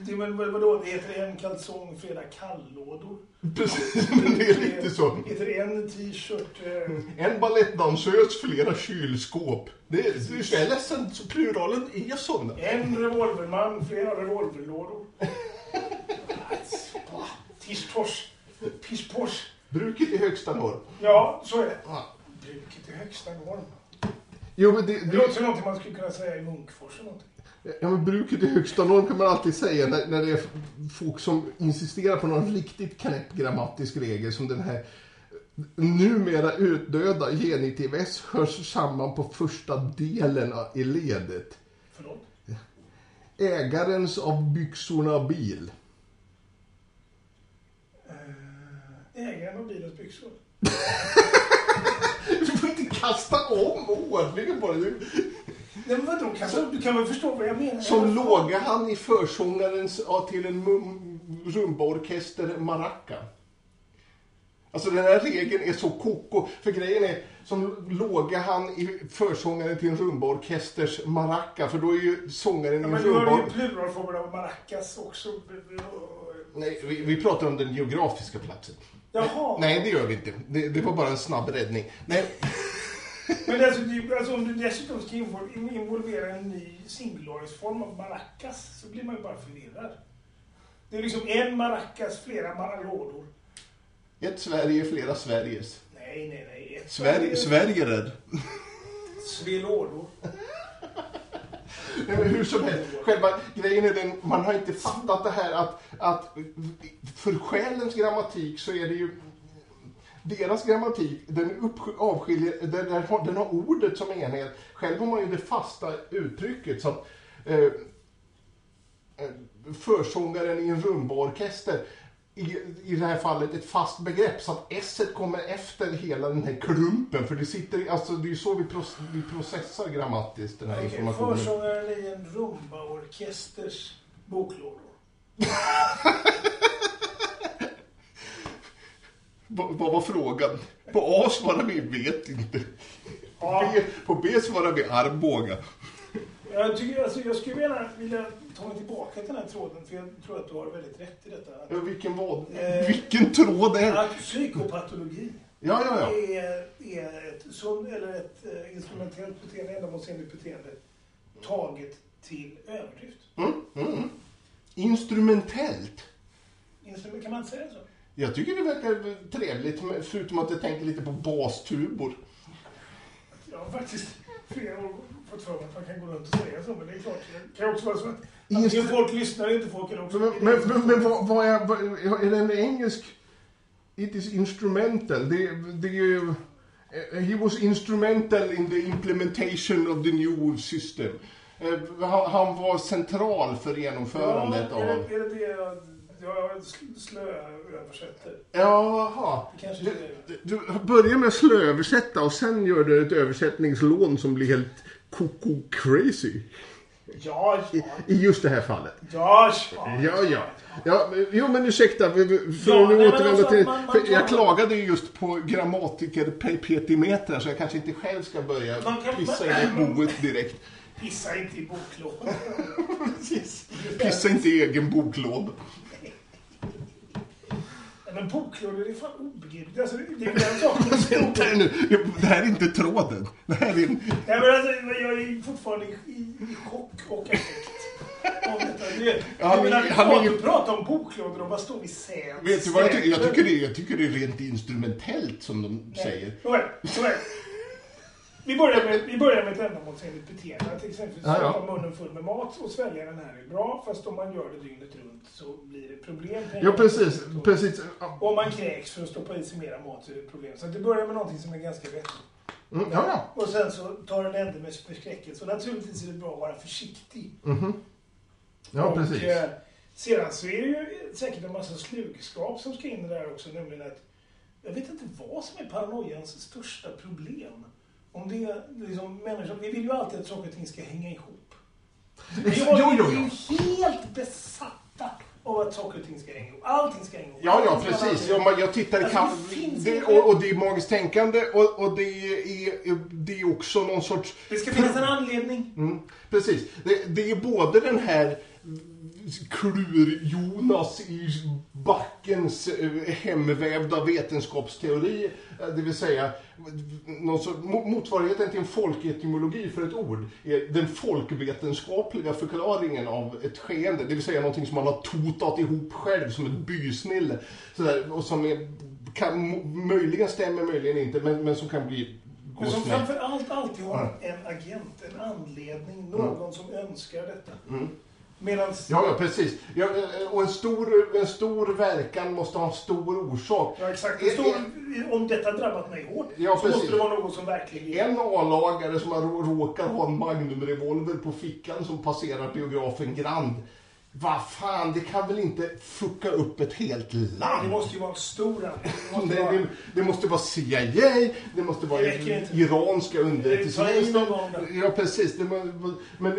Det, men vad- vadå, det heter en kalsong, flera kalllådor. Precis, men det är lite så. Heter en t-shirt. Eh, En balettdansös, flera kylskåp. Det är, det är så jag är ledsen, så pluralen är sådana. En revolverman, flera revolverlådor. Tisch-tosch. Pisch-posch. Bruket i högsta norm. Ja, så är det. Bruket i högsta norm. Jo, men det, Det det, låter som någonting man skulle kunna säga i Munkfors eller någonting. Ja, men bruket i högsta norm kan man alltid säga när, när det är folk som insisterar på någon riktigt knäpp grammatisk regel som den här numera utdöda genitiv S hörs samman på första delen i ledet. Förlåt? Ägarens av byxorna bil. Eh, ägaren av bilens byxor. Du får inte kasta om ordningen på det. Du- Nej men vadå, kan, du kan väl förstå vad jag menar? Som låga han i försångarens ja, till en rumbaorkester maraca. Alltså den här regeln är så koko. För grejen är, som låga han i försångaren till en rumbaorkesters maraca. För då är ju sångaren Ja, i en men du har ju rumbar... pluralformen av maracas också. Nej, vi, vi pratar om den geografiska platsen. Jaha. Nej, det gör vi inte. Det, det var bara en snabb räddning. Nej, Men alltså, det- alltså, om du dessutom ska invol- involvera en ny singularisform av maracas så blir man ju bara förvirrad. Det är liksom en maracas, flera maralådor. ett Sverige, flera Sveriges. Nej, nej, nej. Ett Sverige, Sverige rädd. Svelådor. Hur som helst, själva grejen är den, man har inte fattat det här att, att för själens grammatik så är det ju deras grammatik, den avskiljer, den, den, har, den har ordet som enhet. Själv har man ju det fasta uttrycket. Så att, eh, eh, försångaren i en rumbaorkester, i, i det här fallet ett fast begrepp så att s kommer efter hela den här klumpen. För det sitter, alltså det är ju så vi, proc- vi processar grammatiskt den här Okej, informationen. försångaren i en rumba-orkesters boklådor. Vad var frågan? På A svarar vi vet inte. Ja. B, på B svarar vi armbåga. Jag, tycker, alltså, jag skulle gärna vilja ta mig tillbaka till den här tråden, för jag tror att du har väldigt rätt i detta. Ja, vilken vad? Eh, vilken tråd är det? Psykopatologi Ja, ja, ja. är, är ett, sund, eller ett eh, instrumentellt beteende, ändamålsenligt beteende, taget till överdrift. Mm, mm. Instrumentellt. Instrument, kan man säga så? Jag tycker det verkar trevligt, förutom att jag tänker lite på bastubor. Jag har faktiskt flera år fått för mig att man kan gå runt och säga så, men det är klart, det kan också vara så att antingen folk lyssnar inte folk eller också... Men, men, men, men vad, vad är, vad, är det en engelsk... It is instrumental. Det, det är ju... He was instrumental in the implementation of the new system. Eh, Han, var central för genomförandet ja, är, av... det, är det det jag, jag sl- slööversätter? Jaha. Det kanske Du, du börjar med att slööversätta och sen gör du ett översättningslån som blir helt koko crazy. Ja, I, ja, I just det här fallet. ja, ja. Ja, ja. ja jo, men ursäkta, för Ja, nu nej, alltså, till... man- man jag klagade ju just på grammatiker-petimeter, så jag kanske inte själv ska börja Man kan- pissa man- i boet direkt. Pissa inte i boklådan. Pissa inte i egen boklåda. Nej, Men boklådor är fan obegripligt. Alltså, det är den saken. Vänta nu, det här är inte tråden. Det här är en... Nej, men alltså, jag är fortfarande i, i, chock och affekt. Det, Ja, jag menar, men- han han är är ju- ju... prata om boklådor och vad står vi säd? Vet du vad jag tycker? Jag tycker, det, jag tycker det är rent instrumentellt, som de säger. Nåväl, nåväl. Vi börjar med, vi börjar med ett ändamålsenligt beteende. Att exempelvis Ja, ja. stoppa munnen full med mat och svälja den här är bra. Fast om man gör det dygnet runt så blir det problem. Ja, precis. precis. Och om man kräks för att stoppa i sig mera mat så är det problem. Så att det börjar med någonting som är ganska vettigt. Mm, ja, ja. Och sen så tar den ände med förskräckelse. Och naturligtvis är det bra att vara försiktig. Mhm. Ja, och, precis. eh, sedan så är det ju säkert en massa slugskap som ska in här också. Nämligen att jag vet inte vad som är paranoians största problem. Om det liksom människor, vi vill ju alltid att saker och ting ska hänga ihop. Vi har- jo, jo. är ju helt besatta av att saker och ting ska hänga ihop. Allting ska hänga ihop. Ja, ja, precis. vara- Ja, men jag tittar i Alltså, kam- det och, och det är magiskt tänkande och, och det, är, det är också någon sorts... Det ska finnas en anledning. Mm, precis. Det, det är både den här klur-Jonas i backens eh, hemvävda vetenskapsteori, eh, det vill säga någon sorts, mo- motsvarigheten till en folketymologi för ett ord, är den folkvetenskapliga förklaringen av ett skeende, det vill säga någonting som man har totat ihop själv som ett bysnille. Sådär, och som är, kan, möjligen stämmer, möjligen inte, men, men som kan bli Men som gå snett. framför allt alltid har en agent, en anledning, någon som önskar detta. Mm. Medan Ja, ja precis. Ja, eh, och en stor, en stor verkan måste ha en stor orsak. Ja, exakt. Det står, om detta drabbat mig hårt Ja, så precis. måste det vara något som verkligen... En A-lagare som råkar ha en Magnum-revolver på fickan som passerar biografen Grand. Vad fan, det kan väl inte fucka upp ett helt Nej, det land? måste ju vara en stor anledning. Det måste vara... det, det måste vara CIA, det måste vara Det iranska underrättelsetjänsten. Ja, precis. Det, men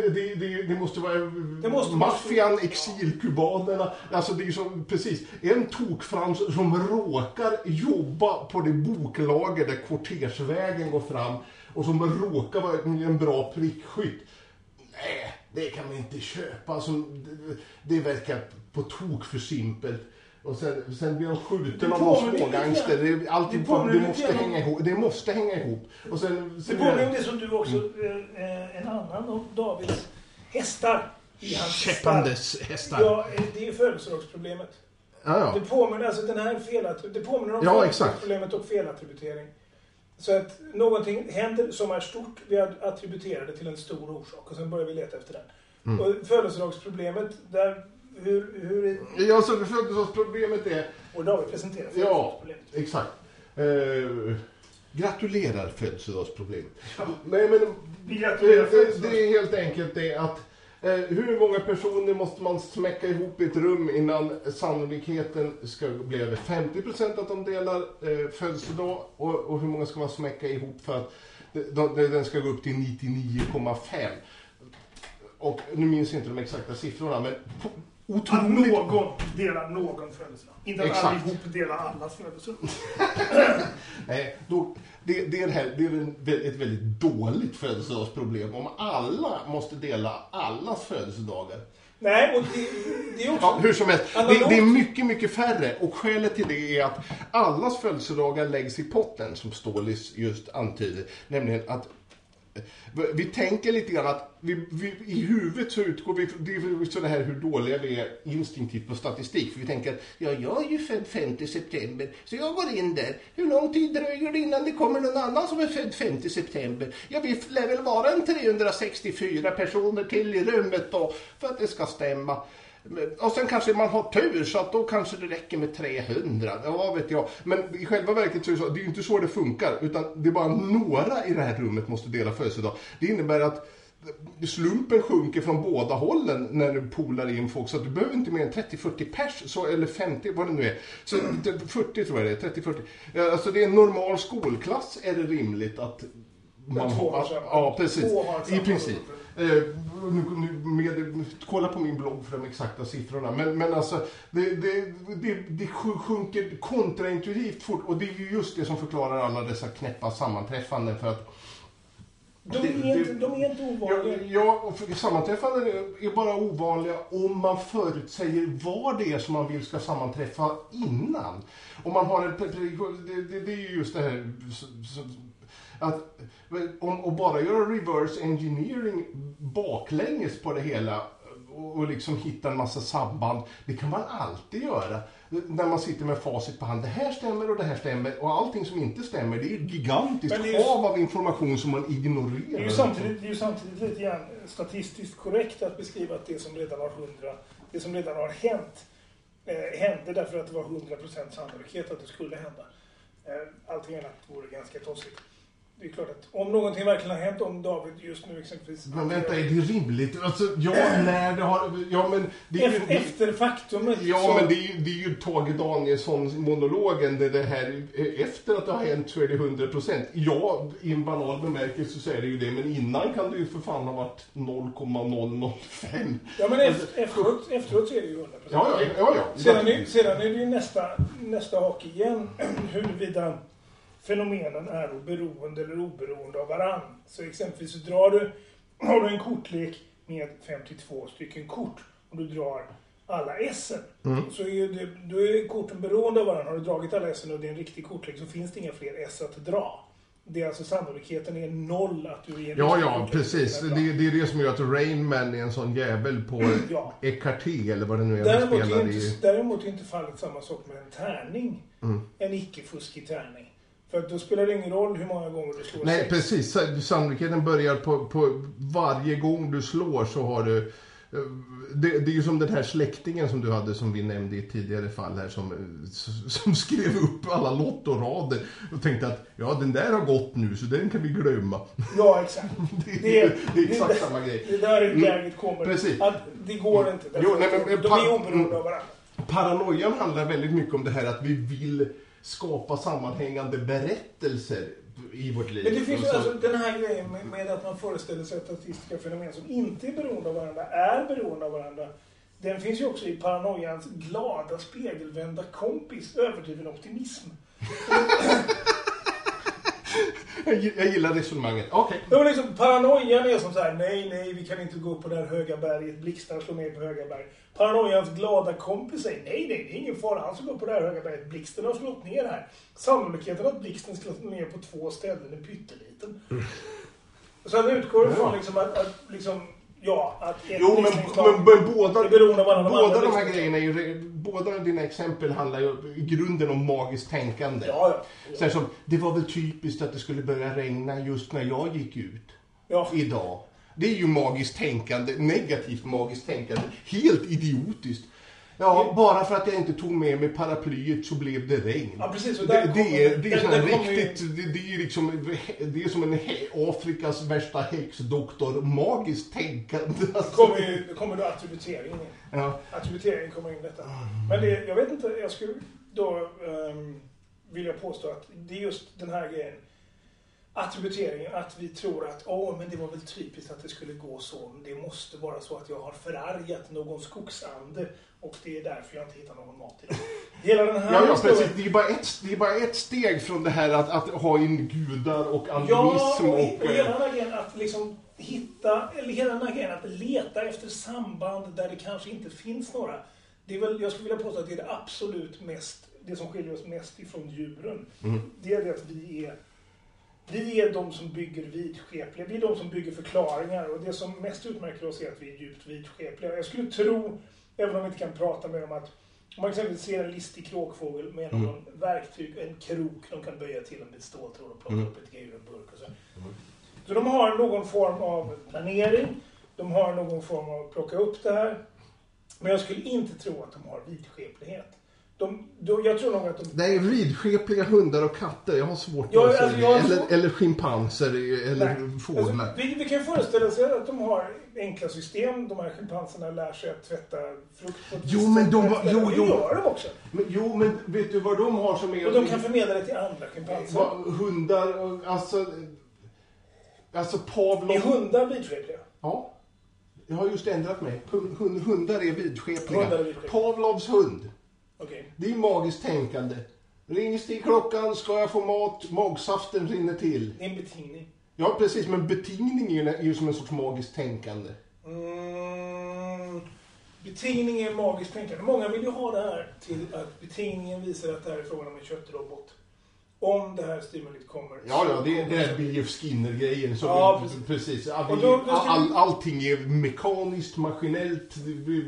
det, måste vara Det måste vara- maffian, exilkubanerna. Alltså det är ju som, precis, en tokfrans som råkar jobba på det boklager där kvartersvägen går fram och som råkar vara en bra prickskytt. Nej, det kan vi inte köpa. Alltså, det, det verkar på tok för simpelt. Och sen, sen blir han skjuten Det av någon smågangster. Det, det påminner det, lite måste hänga ihop. det måste hänga ihop. Och sen, Det sen påminner om det som du också, eh, en annan av Davids hästar i hans Käppandes hästar. Ja, eh, det är födelsedagsproblemet. Ja, ja. Det påminner, alltså den här felat, det påminner om Ja, födelsedagsproblemet och felattributering. Så att någonting händer som är stort, vi attributerar det till en stor orsak och sen börjar vi leta efter den. Mm. Och födelsedagsproblemet, där, hur, hur är... Ja, så födelsedagsproblemet är... Och då har vi presenterat Ja, födelsedagsproblemet. exakt. Eh, gratulerar födelsedagsproblemet. Nej, men Vi gratulerar det, det, det är helt enkelt det att hur många personer måste man smäcka ihop i ett rum innan sannolikheten ska bli över 50% att de delar eh, födelsedag och, och hur många ska man smäcka ihop för att de- den ska gå upp till 99,5. Och nu minns jag inte de exakta siffrorna men på- Att otroligt någon delar någon födelsedag. Inte att Exakt. allihop delar allas födelsedag. Nej, då, det, det är, det här, det är en, ett väldigt dåligt födelsedagsproblem om alla måste dela allas födelsedagar. Nej, och det, det är också... Ja, hur som helst, det, Analogt. det är mycket, mycket färre och skälet till det är att allas födelsedagar läggs i potten som Stålis just antyder. Nämligen att vi tänker lite grann att vi, vi, i huvudet så utgår vi, det är det här hur dåliga vi är instinktivt på statistik. För vi tänker, ja jag är ju född 5 september, så jag går in där. Hur lång tid dröjer det innan det kommer någon annan som är född 5 september? Ja vi lär väl vara en 364 personer till i rummet då, för att det ska stämma. Och sen kanske man har tur så att då kanske det räcker med 300. Ja, vad vet jag. Men i själva verket så är det så, det är ju inte så det funkar. Utan det är bara några i det här rummet måste dela födelsedag. Det innebär att slumpen sjunker från båda hållen när du polar in folk. Så att du behöver inte mer än 30-40 pers, så, eller 50, vad det nu är. Så det- 40 tror jag det är, 30-40. Ja, Alltså det är en normal skolklass är det rimligt att man två har. Ja, precis. I princip. Eh, nu, nu, med, kolla på min blogg för de exakta siffrorna. Men, men alltså, det, det, det, det sjunker kontraintuitivt fort. Och det är ju just det som förklarar alla dessa knäppa sammanträffanden. För att De är, inte, de är inte Ja, ovanliga. ja, för sammanträffanden är bara ovanliga om man förutsäger vad det är som man vill ska sammanträffa innan. Om man har en... Det, det, det är ju just det här... Att, om, och bara göra reverse engineering baklänges på det hela och, och liksom hitta en massa samband. Det kan man alltid göra. När man sitter med facit på hand. Det här stämmer och det här stämmer. Och allting som inte stämmer, det är ett gigantiskt det är ju- hav av information som man ignorerar. Det är, ju samtidigt, det är ju samtidigt lite grann statistiskt korrekt att beskriva att det som redan har 100, det som redan har hänt, eh, hände därför att det var 100% sannolikhet att det skulle hända. Eh, allting annat vore ganska tossigt. Det är klart att om någonting verkligen har hänt, om David just nu exempelvis... Men vänta, är det rimligt? Alltså, ja, när det har... Ja, men det är ju... Efter, faktumet Ja, så- men det är det är ju Tage Danielsson-monologen. Det, det här, efter att det har hänt så är det 100 procent. Ja, i en banal bemärkelse så är det ju det. Men innan kan det ju för fan ha varit 0,005. Ja, men efter, efteråt, efteråt så är det ju 100%. Ja, ja, ja. ja. Sedan är, sedan är det ju nästa, nästa hak igen, huruvida fenomenen är beroende eller oberoende av varann. Så exempelvis så drar du, har du en kortlek med 52 stycken kort och du drar alla S. Så är det, då är korten beroende av varandra. Har du dragit alla S och det är en riktig kortlek så finns det inga fler S att dra. Det är alltså sannolikheten är noll att du är en Ja, ja, precis. Det, det är det som gör att Rain Man är en sån jävel på Ja. Ecarté, eller vad det nu är Däremot är, spelar inte, i. däremot är inte fallet samma sak med en tärning. Mm. En icke-fuskig tärning. För då spelar det ingen roll hur många gånger du slår Nej, sex. precis. Sa- Sannolikheten börjar på, på varje gång du slår så har du... eh, Det, det är ju som den här släktingen som du hade som vi nämnde i ett tidigare fall här som, eh, som skrev upp alla lottorader och tänkte att ja den där har gått nu så den kan vi glömma. Ja, exakt. Det, är- det är exakt samma grej. Det där är läget kommer. Precis. Att det går inte. Jo, nej, men- de är oberoende av varandra. Paranoian handlar väldigt mycket om det här att vi vill skapa sammanhängande berättelser i vårt liv. Men det finns ju alltså den här grejen med, med att man föreställer sig att statistiska fenomen som inte är beroende av varandra är beroende av varandra. Den finns ju också i paranoians glada spegelvända kompis, överdriven optimism. jag, gi- jag gillar resonemanget. Okej. Ja, men liksom, paranoian är som så här, nej, nej, vi kan inte gå upp på det här höga berget, blixtar slår ner på höga berg. Paranoians glada kompis säger, nej, nej, det är ingen fara, han ska gå upp på det här höga berget, blixten har slått ner här. Sannolikheten att blixten slår ner på två ställen är pytteliten. Så han utgår ifrån liksom att, att liksom, Ja, att Jo, men, men, men båda, båda de här grejerna, är båda dina exempel handlar ju i grunden om magiskt tänkande. Ja, ja. Så här som, det var väl typiskt att det skulle börja regna just när jag gick ut. ja. Idag. Det är ju magiskt tänkande, negativt magiskt tänkande. Helt idiotiskt. Ja, bara för att jag inte tog med mig paraplyet så blev det regn. Ja, precis, och Det, där det, kommer- är, det är där- där kommer ju- riktigt, det, det är liksom, det är som en Afrikas värsta häxdoktor, magiskt tänkande. Alltså. kommer ju, det kommer då attributeringen in. Ja. Attributering kommer in i detta. Men det, jag vet inte, jag skulle då um, vilja påstå att det är just den här grejen. Attributeringen, att vi tror att åh, men det var väl typiskt att det skulle gå så. Det måste vara så att jag har förargat någon skogsande och det är därför jag inte hittar någon mat idag. Hela den här Ja, ja, historien-. Det är, bara ett, det är bara ett steg från det här att, att ha in gudar och Ja, animism och, och... och hela eh, den här grejen att liksom hitta, eller hela den här grejen att leta efter samband där det kanske inte finns några. Det är väl, jag skulle vilja påstå att det är det absolut mest, det som skiljer oss mest ifrån djuren. Mm. Det är det att vi är, vi är de som bygger vidskepliga, vi är de som bygger förklaringar och det som mest utmärker oss är att vi är djupt vidskepliga. Jag skulle tro, även om vi inte kan prata med dem, att om man exempelvis ser en listig kråkfågel med Mm. någon verktyg, en krok de kan böja till en bit ståltråd och plocka Mm. upp ett grejer ur en burk och så. Så de har någon form av planering, de har någon form av plocka upp det här. Men jag skulle inte tro att de har vidskeplighet. De, de, jag tror nog att de... Nej, vidskepliga hundar och katter. Jag har svårt Ja, att alltså, jag eller, svårt- eller schimpanser eller Nej. fåglar. Alltså, vi, vi kan föreställa oss att de har enkla system. De här schimpanserna lär sig att tvätta frukt Jo, men de var- jo, Det jo. gör de också. Men, jo, men vet du vad de har som är... Och de kan förmedla det till andra schimpanser. Vad- Hundar, alltså... Alltså Är Pavlov... hundar vidskepliga? Ja. Jag har just ändrat mig. Hund, hund, hundar är vidskepliga. Hundar är vidskepliga. Pavlovs hund. Okej. Det är magiskt tänkande. Rings det i klockan, ska jag få mat, magsaften rinner till. Det är en betingning. Ja, precis, men betingning är ju som en sorts magiskt tänkande. Mm, betingning är magiskt tänkande. Många vill ju ha det här till att betingningen visar att det här är frågan om en köttrobot. Om det här stimulit kommer. Ja, ja, det är det här B.F. Skinner-grejen. Ja, precis. precis. Ja, Och då- då all, vi- allting är mekaniskt, maskinellt.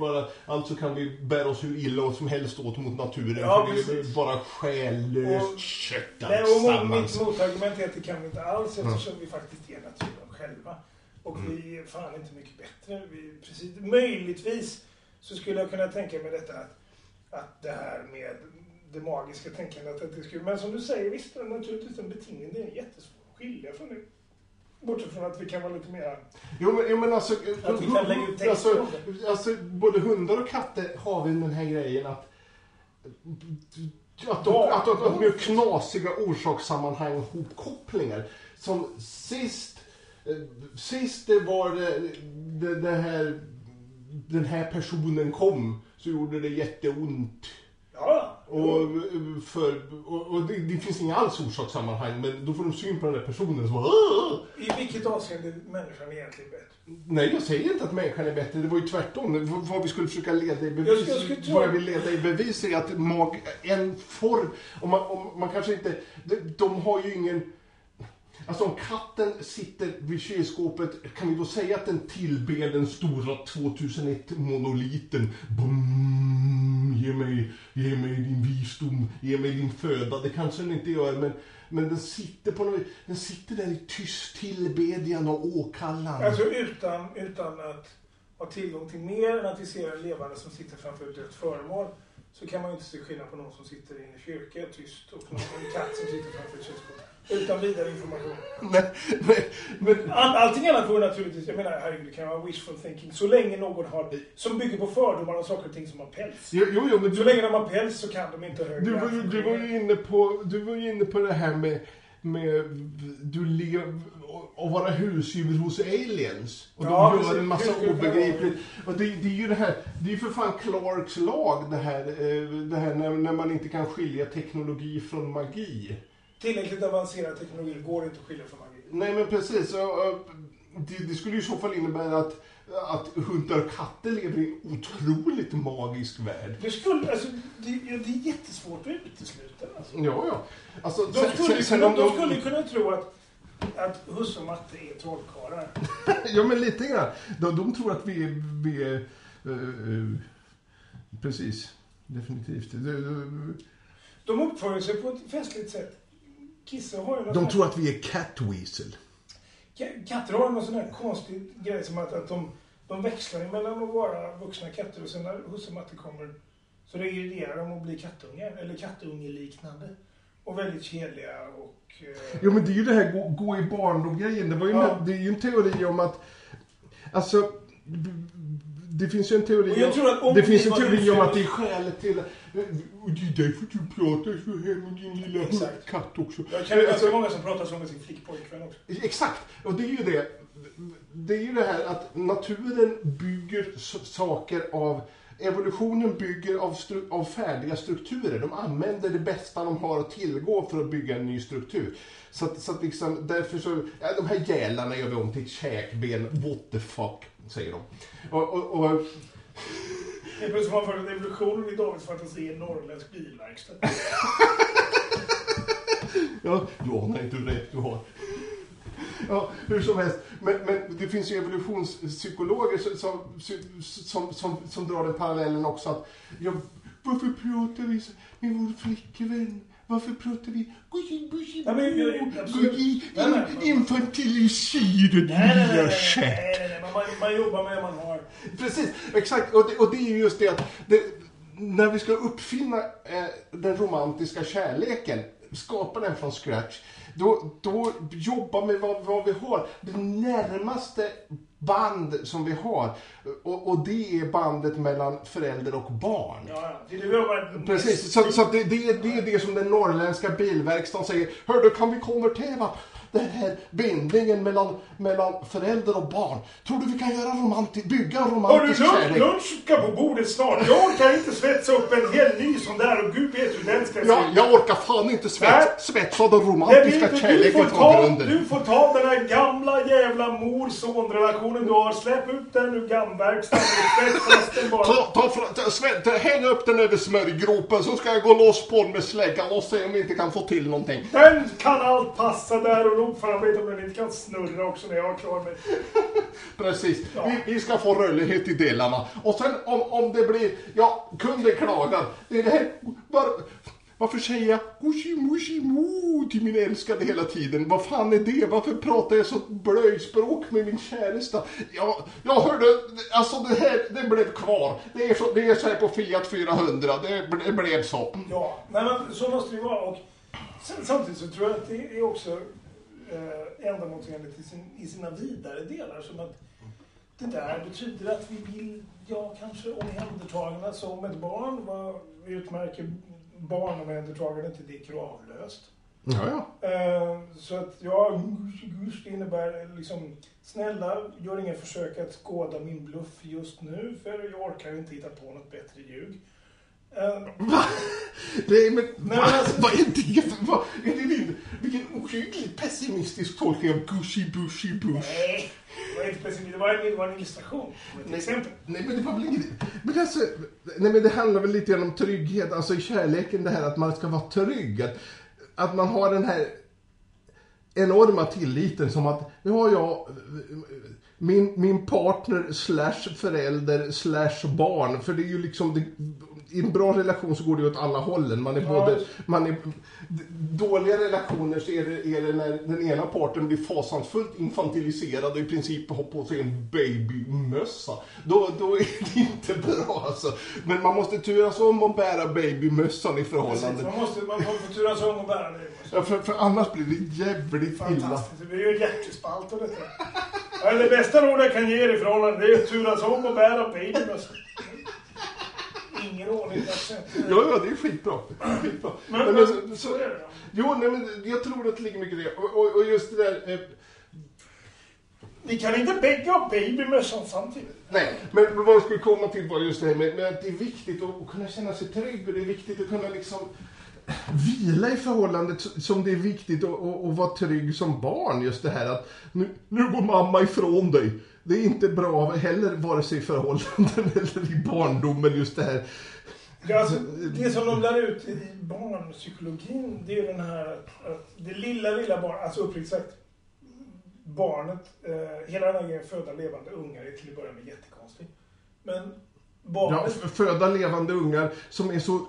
Bara, alltså kan vi bära oss hur illa som helst åt mot naturen. Ja, för det är precis. bara själlöst kött Nej, och mitt motargument är att det kan vi inte alls eftersom vi faktiskt är naturen själva. Och Mm. vi är fan inte mycket bättre. Vi, precis, möjligtvis så skulle jag kunna tänka mig detta att, att det här med det magiska tänkandet. Att det skulle, men som du säger, visst, naturligtvis en betingning, det är jättesvårt att skilja från det. Bortsett från att vi kan vara lite mer... Jo men, jo, men alltså, Att vi kan lägga ut alltså, alltså, både hundar och katter har vi den här grejen att att de, att, de, att de gör knasiga orsakssammanhang och hopkopplingar. Som sist, eh, sist det var det, det, det här, den här personen kom så gjorde det jätteont. Ja, Och, för, och, och det, det finns inga alls orsakssammanhang men då får de syn på den där personen så bara! I vilket avseende är människan egentligen bättre? Nej, jag säger inte att människan är bättre. Det var ju tvärtom. Vad vi skulle försöka leda i Jag bevis. skulle- jag skulle Vad jag vill leda i bevis är att mag, en form... Om man, om man kanske inte... De, de har ju ingen... Alltså om katten sitter vid kylskåpet, kan vi då säga att den tillber den stora 2001-monoliten? Bum, ge mig, ge mig din visdom, ge mig din föda. Det kanske den inte gör, men, men den sitter på något, Den sitter där i tyst tillbedjan och åkallan. Alltså utan, utan att ha tillgång till mer än att vi ser en levande som sitter framför ett dött föremål så kan man ju inte se skillnad på någon som sitter inne i kyrkan tyst och någon, en katt som sitter framför ett kylskåp. Utan vidare information. Nej, nej, men, All, allting annat vore naturligtvis, jag menar herregud det kan vara wishful thinking. Så länge någon har, som bygger på fördomar om saker och ting som har päls. jo, jo, jo, men Så du, länge de har päls så kan de inte högre du, var, du var ju inne på, du var inne på det här med, med du lev, att vara husdjur hos aliens. Och Ja, de gör precis. en massa obegripligt. Och det, det är ju det här, det är ju för fan Clarks lag det här, eh, det här när, när man inte kan skilja teknologi från magi. Tillräckligt avancerad teknologi går inte att skilja från magi. Nej men precis. Det, det skulle ju i så fall innebära att, att hundar och katter lever i en otroligt magisk värld. Det skulle, alltså, det, det är jättesvårt att utesluta. Alltså. Ja, ja. Alltså, De skulle, sen- sen kunna, de skulle kunna tro att att husse och matte är trollkarlar. ja, men lite grann. De, de tror att vi är... Vi är uh, uh, precis. Definitivt. De, de uppför sig på ett festligt sätt. Kissa har ju De tror att vi är catweasel. Katter har någon sån här konstig grej som att, att de, de växlar mellan att vara vuxna katter och sen när husse och matte kommer så reagerar de att bli kattungar, eller kattungeliknande. Och väldigt kedliga och... Eh... Jo men det är ju det här gå, gå i barndom-grejen. Det, var ju ja. det är ju en teori om att... Alltså... Det finns ju en teori om, det finns en teori om att det är skälet till... Och det är därför du pratar så här med din lilla Exakt. katt också. Jag känner ganska alltså, många som pratar så med sin flickpojkvän också. Exakt, och det är ju det. Det är ju det här att naturen bygger saker av Evolutionen bygger av, av, färdiga strukturer. De använder det bästa de har att tillgå för att bygga en ny struktur. Så att, så att liksom, därför så, ja, de här gälarna gör vi om till käkben, what the fuck, säger de. Och, och, och det är plötsligt man för att evolutionen i Davids fantasi är en norrländsk bilverkstad. ja, du anar inte hur rätt du har. Ja, hur som helst. Men, men det finns ju evolutionspsykologer som, som, som, som drar den parallellen också att ja, varför pratar vi med vår flickvän? Varför pratar vi infantiliserade sätt? Nej, nej, nej, man, man jobbar med det man har. Precis, exakt. Och det, och det är just det att det, när vi ska uppfinna eh, den romantiska kärleken, skapa den från scratch, då, då jobbar med vad, vad vi har. Det närmaste band som vi har. Och, och, det är bandet mellan förälder och barn. Ja, det är det Precis, så, så det, det, det är det som den norrländska bilverkstaden säger. Hör du, kan vi konvertera den här bindningen mellan, mellan förälder och barn. Tror du vi kan göra romanti bygga en romantisk Hörru, kärlek? Lunch ska på bordet snart. Jag orkar inte svetsa upp en hel ny sån där och gud vet hur den ska se ja, Jag orkar fan inte svets, svetsa den romantiska Nej, kärleken från grunden. Du får ta den här gamla jävla mor-son-relationen du har. Släpp ut den ur gamverkstaden och Ta, ta, ta, ta, häng upp den över smörjgropen så ska jag gå loss på den med släggan och se om vi inte kan få till någonting. Den kan allt passa där och nog för vet om den inte kan snurra också när jag är klar med Precis. Ja. Vi, vi, ska få rörlighet i delarna. Och sen om, om det blir, ja, kunden klagar. Det är det här, var, varför säger jag mushi mushi mu till min älskade hela tiden? Vad fan är det? Varför pratar jag så blöjspråk med min käresta? Ja, jag hörde, alltså det här, det blev kvar. Det är så, det är så här på Fiat 400, det, det blev så. Ja, men så måste det vara. Och samtidigt så tror jag att det är också eh, ändamålsenligt i, sin, i sina vidare delar. Som att det där betyder att vi vill, ja kanske omhändertagna som ett barn. Vad utmärker barnomhändertagandet? Det är kravlöst. Ja, ja. Eh, så att ja, det innebär liksom snälla, gör inga försök att skåda min bluff just nu för jag orkar inte hitta på något bättre ljug. Va? Nej, men, Nej, va? Alltså, vad är det för... Vad, är det din, vilken ohyggligt pessimistisk tolkning av Gushi Bushi Bush. Nej, det var inte pessimistiskt. Det var en, det var en illustration. Ett nej, exempel. Nej, men det var väl inget... Men alltså, nej, men det handlar väl lite grann om trygghet. Alltså i kärleken det här att man ska vara trygg. Att, att man har den här enorma tilliten som att nu har jag min, min partner slash förälder slash barn. För det är ju liksom, det, i en bra relation så går det ju åt alla hållen. Man är ja. både, man är, dåliga relationer så är det, är det när den ena parten blir fasansfullt infantiliserad och i princip har på sig en babymössa. Då, då är det inte bra alltså. Men man måste turas om att bära babymössan i förhållande. Man måste, man får turas om att bära det. Ja, för, för annars blir det jävligt illa. Fantastiskt, det blir ju hjärtespalt och detta. det bästa rådet jag kan ge er i förhållande det är att turas om och bära babymössa ingen ordning Ja, ja, det är skitbra. skitbra. Men, men, men så, så, är det Jo, nej, men jag tror att det ligger mycket i det. Och, och, och just det där... Eh, vi kan inte bägga och babymössan samtidigt. Nej, men vad jag skulle komma till var just det här med, med att det är viktigt att kunna känna sig trygg och det är viktigt att kunna liksom vila i förhållandet som det är viktigt att, att, att vara trygg som barn. Just det här att nu, nu går mamma ifrån dig det är inte bra heller vare sig i förhållanden eller i barndomen just det här. Ja, alltså, det som de lär ut i barnpsykologin det är den här att, att det lilla, lilla barnet, alltså uppriktigt sagt, barnet, eh, hela den här grejen föda levande ungar är till att börja med jättekonstig. Men barnet... Ja, föda levande ungar som är så,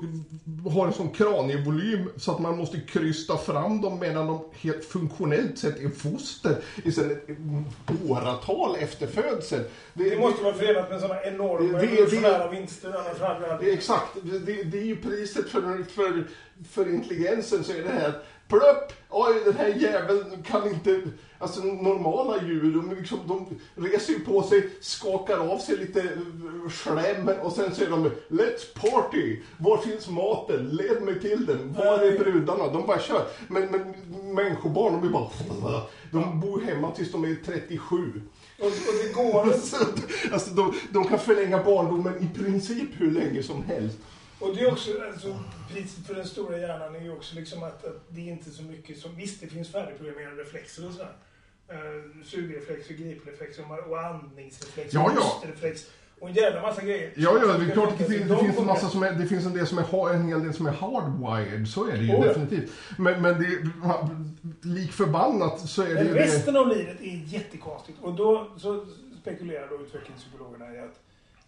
har en sån kranievolym så att man måste krysta fram dem medan de helt funktionellt sett är foster i ett åratal efter födseln. det måste vara förenat med sådana enorma Det- det- evolutionära vinster. Annars hade Det exakt, det, det, det är ju priset för, för, för intelligensen så är det här Plupp! Oj, den här jäveln kan inte... Alltså normala djur, de, liksom, de reser ju på sig, skakar av sig lite eh, slem och sen säger de Let's party! Var finns maten? Led mig till den. Var är brudarna? De bara kör. Men, men människobarn, de är bara... De bor hemma tills de är 37. Och, och det går Så, alltså, de, de kan förlänga barndomen i princip hur länge som helst. Och det är också, alltså, priset för den stora hjärnan är ju också liksom att, att det är inte så mycket som, visst det finns färdigprogrammerade reflexer och sådär. Uh, sugreflex och gripreflex och, och andningsreflex Ja, och ja. Och en jävla massa grejer. Ja, ja, det är klart det, finns, det, de finns en massa som är, det finns en del som är, en hel del som är hardwired, så är det ju Oh, definitivt. Men, men det, lik förbannat så är det ju det. resten av livet är jättekonstigt. Och då så spekulerar då utvecklingspsykologerna i att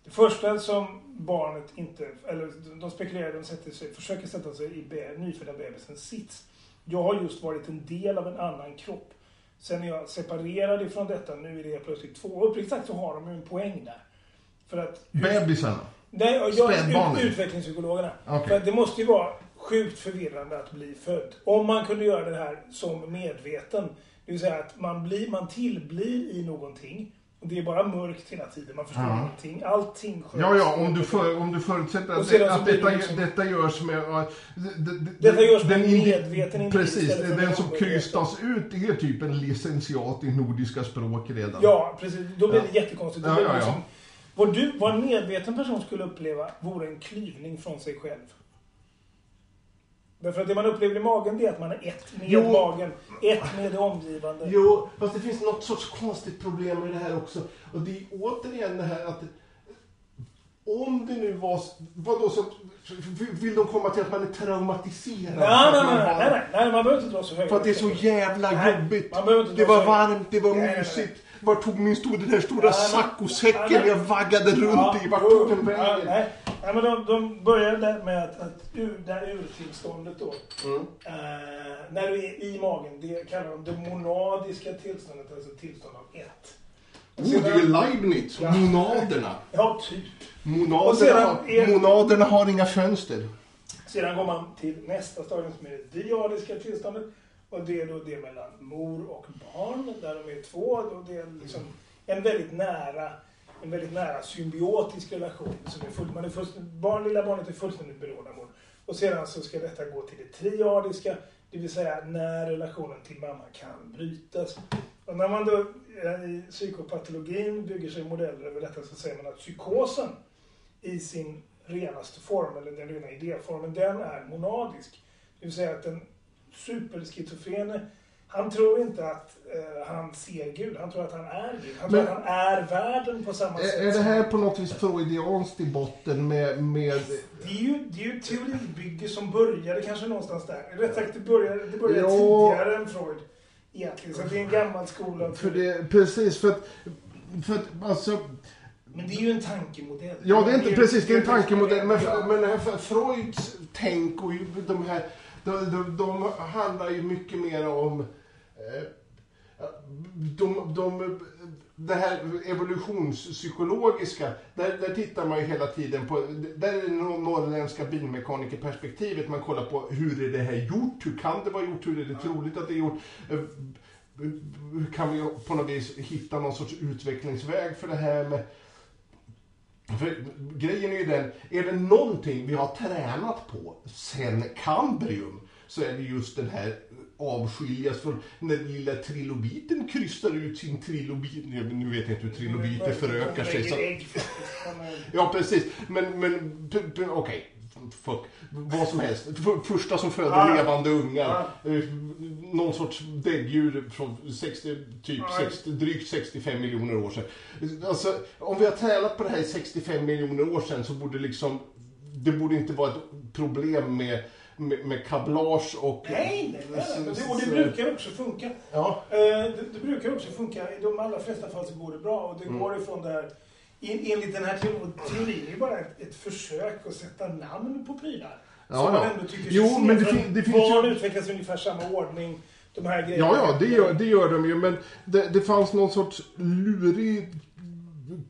det första som barnet inte, eller de spekulerar, de sätter sig, försöker sätta sig i be, nyfödda bebisens sits. Jag har just varit en del av en annan kropp. Sen är jag separerad ifrån detta, nu är det plötsligt två. Uppriktigt sagt så har de ju en poäng där. För att... Bebisarna. Nej, jag, Spädbarnen. ut, utvecklingspsykologerna. Okej. För det måste ju vara sjukt förvirrande att bli född. Om man kunde göra det här som medveten. Det vill säga att man, blir, man tillblir i någonting. Och det är bara mörkt hela tiden. Man förstår Ja. ingenting. Allting sköts. Ja, ja, om du, för, om du förutsätter att, så att det detta, liksom- detta görs med... uh, d- d- Detta görs med den medveten individ Precis, den med som krystas ut är typ en licentiat i nordiska språk redan. Ja, precis. Då blir Ja. det jättekonstigt. Ja, det ja, ja. liksom, vad, du, vad en medveten person skulle uppleva vore en klyvning från sig själv. Därför att det man upplever i magen det är att man är ett med Jo. magen, ett med det omgivande. Jo, fast det finns något sorts konstigt problem med det här också. Och det är återigen det här att om det nu var... Vadå, så, vill de komma till att man är traumatiserad? Nej, För att nej, nej, har- nej, nej, nej, man behöver inte dra så högt. För att det är så jävla Nej, jobbigt. Det var varmt, det var Nej, nej, nej. mysigt. Var tog min stor, den här stora Nej, saccosäcken Nej, jag vaggade runt i? Vart tog den ja, vägen? Nej, men de, de började med att, att ur, det här urtillståndet då. Mm. Eh, när du är i magen, det kallar de det monadiska tillståndet, alltså tillstånd av ett. Och Oh, det är Leibniz, Ja. monaderna. Ja, typ. Monaderna, är- monaderna har inga fönster. Sedan går man till nästa stadium som är det diadiska tillståndet. Och det är då det mellan mor och barn, där de är två. Och det är liksom en väldigt nära, en väldigt nära symbiotisk relation. Som är full, man är fullständigt, barn, lilla barnet är fullständigt beroende av mor. Och sedan så ska detta gå till det triadiska, det vill säga när relationen till mamma kan brytas. Och när man då eh, i psykopatologin bygger sig modeller över detta så säger man att psykosen i sin renaste form, eller den rena idéformen, den är monadisk. Det vill säga att den superschizofrene, han tror inte att eh, han ser Gud, han tror att han är Gud. Han tror Men- att han är världen på samma sätt. Är, är det här på något vis freudianskt i botten med... med Det är ju, det är ju teoribygge som började kanske någonstans där. Rätt sagt, det började, det började Ja. tidigare än Freud. Egentligen, så det är en gammal skola. för det, precis, för att... För att alltså, Men det är ju en tankemodell. ja, det är inte precis, det är en tankemodell. Men, men Freuds tänk och de här... De, de, de handlar ju mycket mer om... Eh, de, de, det här evolutionspsykologiska, där, där tittar man ju hela tiden på, där är det nor- norrländska bilmekanikerperspektivet, man kollar på. Hur är det här gjort, hur kan det vara gjort, hur är det troligt att det är gjort, Eh, hur kan vi på något vis hitta någon sorts utvecklingsväg för det här med för grejen är ju den, är det någonting vi har tränat på sen Kambrium så är det just den här avskiljas från när lilla trilobiten krystar ut sin trilobit. Nu vet jag inte hur trilobiter förökar sig. Så, ja, precis. Men, men okej. Fuck. Vad som helst. Första som föder Ah. levande ungar. Eh, Någon sorts däggdjur från 60, typ Ah. 60, drygt 65 miljoner år sedan. Alltså, om vi har tränat på det här i 65 miljoner år sedan så borde liksom det borde inte vara ett problem med, med, med kablage och... Nej, nej, nej. nej. Och det, och det brukar också funka. Ja. Eh, Det, det brukar också funka. I de allra flesta fall så går det bra. Och det Mm. går ifrån det här. En- Enligt den här teorin, är ju bara ett, ett försök att sätta namn på prylar. Ja, som man ja. ändå tycker Jo, men det fin- det finns barn ju- utvecklas i ungefär samma ordning. De här grejerna. Ja, ja, det gör, det gör de ju, men det, det fanns någon sorts lurig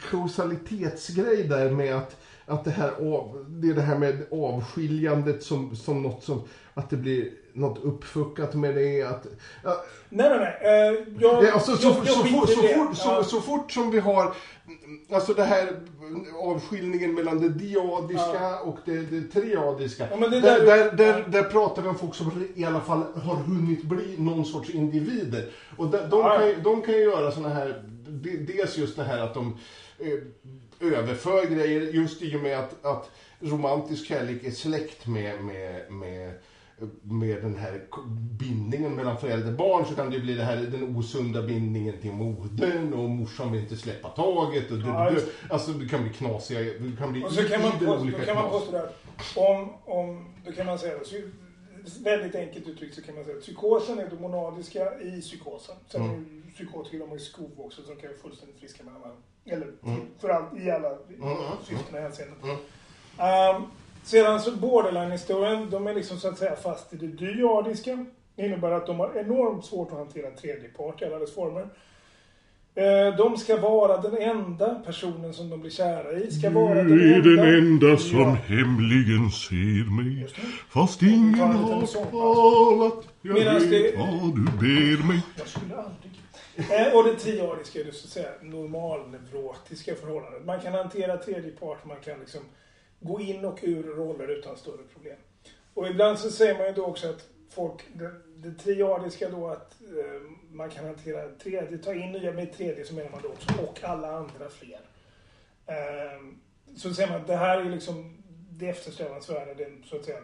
kausalitetsgrej där med att, att det, här av, det är det här med avskiljandet som, som något som, att det blir något uppfuckat med det. Att, ja, Nej, nej, nej. Eh, Jag, alltså, så, jag, så, jag så, så, fort, så, så fort som vi har Alltså det här avskiljningen mellan det diadiska och det, det triadiska. Ja, det där, där- där, där, där pratar vi om folk som i alla fall har hunnit bli någon sorts individer. Och de, de, Ja. kan, de kan ju göra såna här, de- dels just det här att de eh, överför grejer just i och med att, att romantisk kärlek är släkt med, med, med med den här bindningen mellan förälder och barn så kan det bli det här, den osunda bindningen till modern och morsan vill inte släppa taget. Och det, Ja, det, alltså det kan bli knasiga, det kan bli Och så kan man, påstå, olika man påstå det att om, om, då kan man säga det, så, väldigt enkelt uttryckt så kan man säga att psykosen är det monadiska i psykosen. Sen Mm. är ju psykotiker, de har ju skov också som kan vara fullständigt friska mellan varandra. Eller Mm. för allt, i alla mm, syften och hänseenden. Mm. Ehm, sedan så borderline-historien, de är liksom så att säga fast i det dyadiska. Det innebär att de har enormt svårt att hantera tredje part i alla dess former. Eh, De ska vara den enda personen som de blir kära i. Ska vara den Du är enda. den enda som Ja. hemligen ser mig. Fast ingen har talat Jag Medans vet det- vad du ber mig Jag skulle aldrig. Eh, och det triadiska är det så att säga normalneurotiska förhållandet. Man kan hantera tredje part, man kan liksom gå in och ur roller utan större problem. Och ibland så säger man ju då också att folk, det, triadiska då att eh, man kan hantera tredje, ta in nya med tredje så menar man då också och alla andra fler. Eh, så säger man att det här är liksom det eftersträvansvärda, det så att säga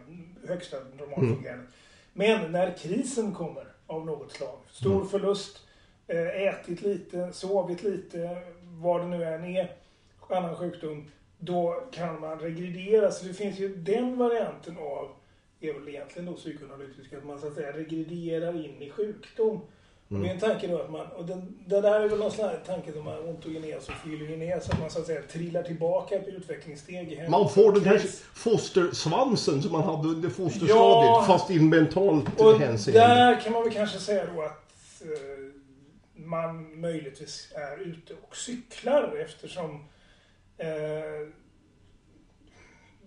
högsta normalfungerande. Men när krisen kommer av något slag, stor förlust, eh, ätit lite, sovit lite, vad det nu än är, annan sjukdom, då kan man regredera. Så det finns ju den varianten av, är väl egentligen då psykoanalytisk, att man så att säga regrederar in i sjukdom. Är en tanke då att man, och den, det där är väl någon sån här tanke som har ontogenes och filogenes, att man så att säga trillar tillbaka ett utvecklingssteg Man får den här fostersvansen som man hade under fosterstadiet Ja. fast i mentalt Och hänseende. där kan man väl kanske säga då att eh, man möjligtvis är ute och cyklar eftersom eh,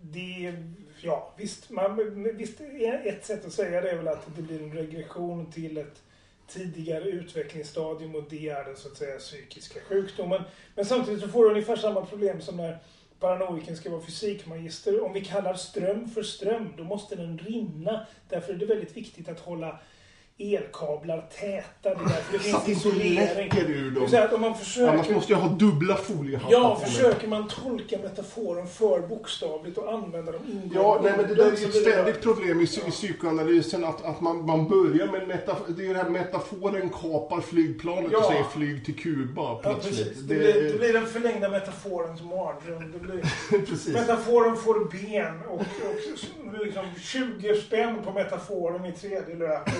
det, ja visst, man, visst, ett sätt att säga det är väl att det blir en regression till ett tidigare utvecklingsstadium och det är den så att säga psykiska sjukdomen. Men samtidigt så får du ungefär samma problem som när paranoiken ska vara fysikmagister. Om vi kallar ström för ström, då måste den rinna. Därför är det väldigt viktigt att hålla elkablar täta. Det är därför det Så det finns isolering. läcker ur Det dem. säga att om man försöker... Annars måste jag ha dubbla foliehattar Ja, på försöker man tolka metaforen för bokstavligt och använda de ingående Ja, nej, men det där är ju så ett det- ständigt problem i, i psykoanalysen att, att man, man börjar med metaf- det är ju det här metaforen kapar flygplanet Ja. och säger flyg till Kuba Ja, plötsligt. precis. Det, blir, det blir den förlängda metaforens mardröm. Det blir, metaforen får ben och, och liksom 20 spänn på metaforen i tredje löpet.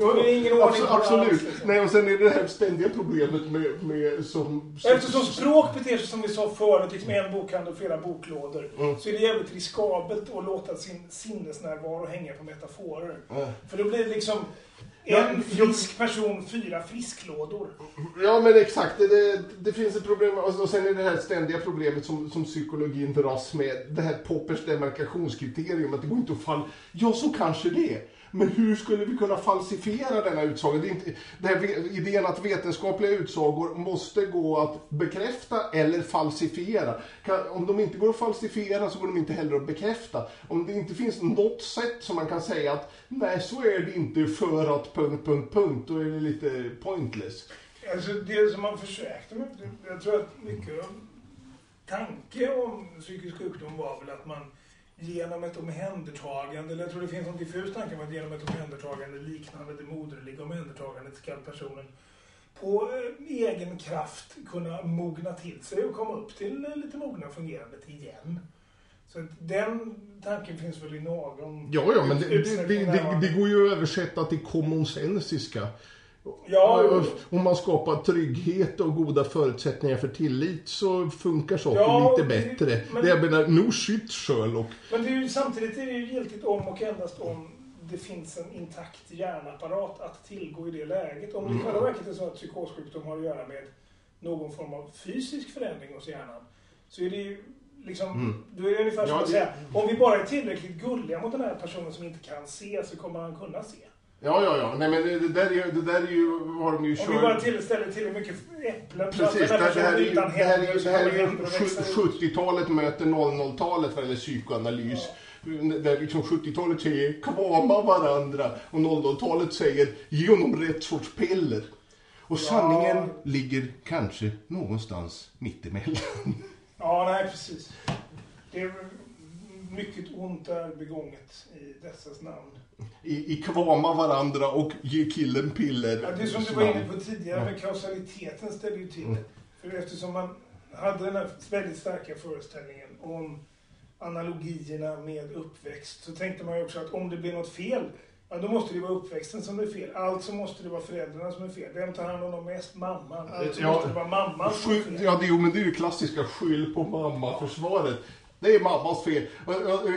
Då är det ingen ordning på det absolut. liksom. Nej, och sen är det det här ständiga problemet med, med som... som Eftersom språk beter sig som vi sa förut, liksom en bokhandel och flera boklådor, Mm. så är det jävligt riskabelt att låta sin sinnesnärvaro hänga på metaforer. Ja. För då blir det liksom en frisk person, fyra frisklådor. Ja men exakt, det, det, det finns ett problem och, sen är det här ständiga problemet som, som psykologin dras med. Det här Poppers demarkationskriterium, att det går inte att fall... Ja, så kanske det. Men hur skulle vi kunna falsifiera denna utsaga? Det är inte, den här, idén att vetenskapliga utsagor måste gå att bekräfta eller falsifiera. Kan, om de inte går att falsifiera så går de inte heller att bekräfta. Om det inte finns något sätt som man kan säga att nej, så är det inte för att punkt, punkt, punkt, då är det lite pointless. Alltså det som man försökte med, jag tror att mycket av tanke om psykisk sjukdom var väl att man genom ett omhändertagande, eller jag tror det finns en diffus tanke om att genom ett omhändertagande liknande det moderliga omhändertagandet ska personen på eh, egen kraft kunna mogna till sig och komma upp till eh, lite mogna fungerandet igen. Så den tanken finns väl i någon Ja, ja, men det, det, det, det, går ju att översätta till commonsensiska. Ja. Om man skapar trygghet och goda förutsättningar för tillit så funkar saker Ja, lite det- bättre. men- Det jag menar, no shit Sherlock. Men det är ju, samtidigt är det ju giltigt om och endast om det finns en intakt hjärnapparat att tillgå i det läget. Om det i Mm. själva verket är så att psykossjukdom har att göra med någon form av fysisk förändring hos hjärnan. Så är det ju liksom, Mm. då är det ungefär som Ja, att säga, om vi bara är tillräckligt gulliga mot den här personen som inte kan se så kommer han kunna se. Ja, ja, ja. Nej, men det, där, är, ju- det där är ju, har de ju Om vi bara kört... till, mycket äpplen Precis, det, här det här är ju, utan det här är, händer ju- så det här kommer är ju händerna växa ut. 70-talet möter 00-talet vad gäller psykoanalys. Där liksom 70-talet säger krama varandra och 00-talet säger ge honom rätt sorts piller. Och sanningen ligger kanske någonstans mittemellan. Ja, nej precis. Det är mycket ont är begånget i dessas namn. I, I kvama varandra och ge killen piller. Ja, det är som du var inne på tidigare med kausaliteten ställer ju till det. För eftersom man hade den här väldigt starka föreställningen om analogierna med uppväxt så tänkte man ju också att om det blir något fel Ja, då måste det vara uppväxten som är fel. Alltså måste det vara föräldrarna som är fel. Vem tar hand om dem mest? Mamman. Alltså Ja. måste det vara mamman som är fel. ja, det, jo, men det är ju klassiska skyll på mamma-försvaret. Det är mammas fel.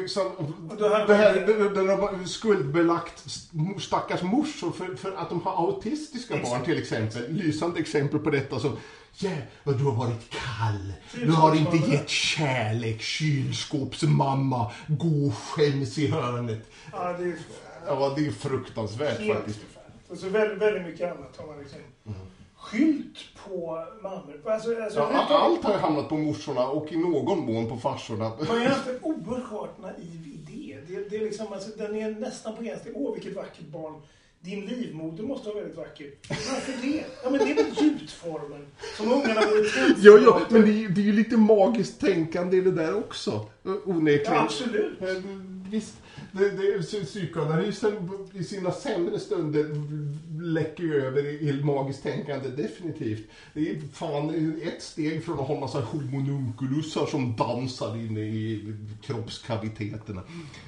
Liksom, här- det här, det, det, de har skuldbelagt st- stackars morsor för, för att de har autistiska barn Exakt. till exempel. Lysande exempel på detta som Jävlar, du har varit kall. Du har inte gett kärlek. Kylskåpsmamma. Gå och skäms i hörnet. Ja, det är Ja, det är fruktansvärt helt faktiskt. Och så väldigt, väldigt mycket annat har man liksom skylt på mammor. Alltså, alltså, Ja, allt har ju hamnat på morsorna och i någon mån på farsorna. Man har haft en oerhört naiv idé. Det, det är liksom, alltså, den är nästan på gränsen till, åh vilket vackert barn. Din livmoder måste vara väldigt vacker. Varför det? Ja men det är väl gjutformen. Som ungarna vore Ja, ja, men det är, ju- det är ju lite magiskt tänkande i det där också. Onekligen. Ja, absolut. Eh, Visst, det, det, psykoanalysen i sina sämre stunder läcker ju över i, magiskt tänkande, definitivt. Det är fan ett steg från att ha en massa homonunculusar som dansar inne i kroppskaviteterna.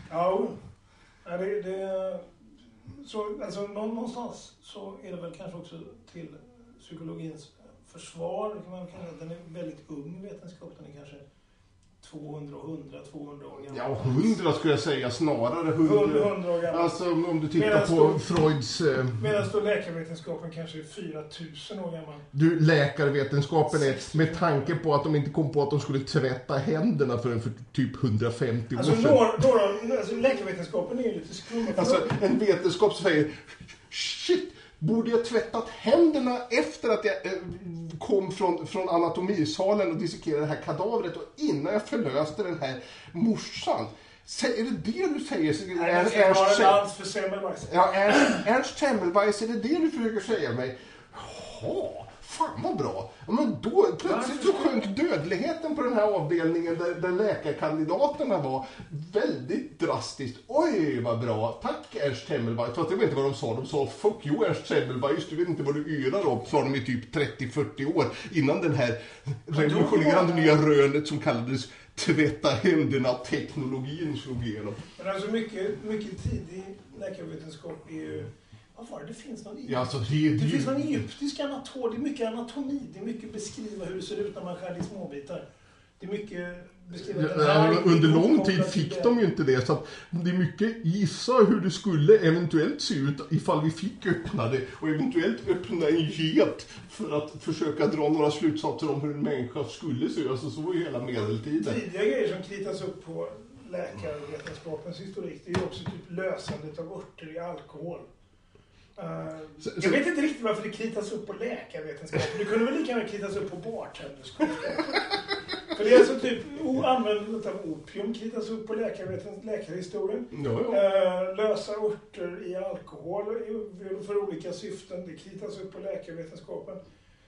Ja, oh. jo. det, det, så, alltså, någonstans så är det väl kanske också till psykologins försvar. Kan man kalla det. Den är väldigt ung vetenskap. Den är kanske 200, 100, 200 år gammal. Ja, hundra skulle jag säga, snarare 100, hundra. 100 år gammal. Alltså om du tittar Medan på då- Freuds... Eh, Medan då läkarvetenskapen kanske är 4000 år gammal. Du, läkarvetenskapen är med tanke på att de inte kom på att de skulle tvätta händerna förrän för typ 150 år Alltså, sedan. några, några, alltså läkarvetenskapen är ju lite skum. Alltså en vetenskap säger Shit, borde jag tvättat händerna efter att jag eh, kom från, från anatomisalen och dissekerade det här kadavret och innan jag förlöste den här morsan? Är det det du säger? Nej, Är- jag ska Ernst en lans för Semmelweis. Ja, Ernst, Ernst Semmelweis, är det det du försöker säga mig? Jaha, fan vad bra. Men då plötsligt så sjönk dödligheten på den här avdelningen där, där läkarkandidaterna var väldigt drastiskt. Oj, vad bra. Tack Ernst Semmelweis. Fast det var inte vad de sa. De sa fuck you Ernst Semmelweis, du vet inte vad du yrar om. Sa de i typ 30-40 år innan den här revolutionerande nya rönet som kallades tvätta händerna-teknologin slog igenom. Men alltså mycket, mycket tidig läkarvetenskap är ju... Vad var det? Det finns någon... Ja, alltså, det, Det det, finns någon egyptisk anatomi. Det är mycket anatomi. Det är mycket beskriva hur det ser ut när man skär i småbitar. Det är mycket beskriva... Ja, under lång tid fick de ju inte det. Så att det är mycket gissa hur det skulle eventuellt se ut ifall vi fick öppna det. Och eventuellt öppna en get för att försöka dra några slutsatser om hur en människa skulle se ut. Alltså så var ju hela medeltiden. Tidiga grejer som kritas upp på läkarvetenskapens historik, det är ju också typ lösandet av örter i alkohol. Så- jag vet inte riktigt varför det kritas upp på läkarvetenskap. Det kunde väl lika gärna kritas upp på bartenderskap. För det är alltså typ användandet av opium kritas upp på läkarhistorien. Ja, ja. Eh, lösa örter i alkohol för olika syften, det kritas upp på läkarvetenskapen.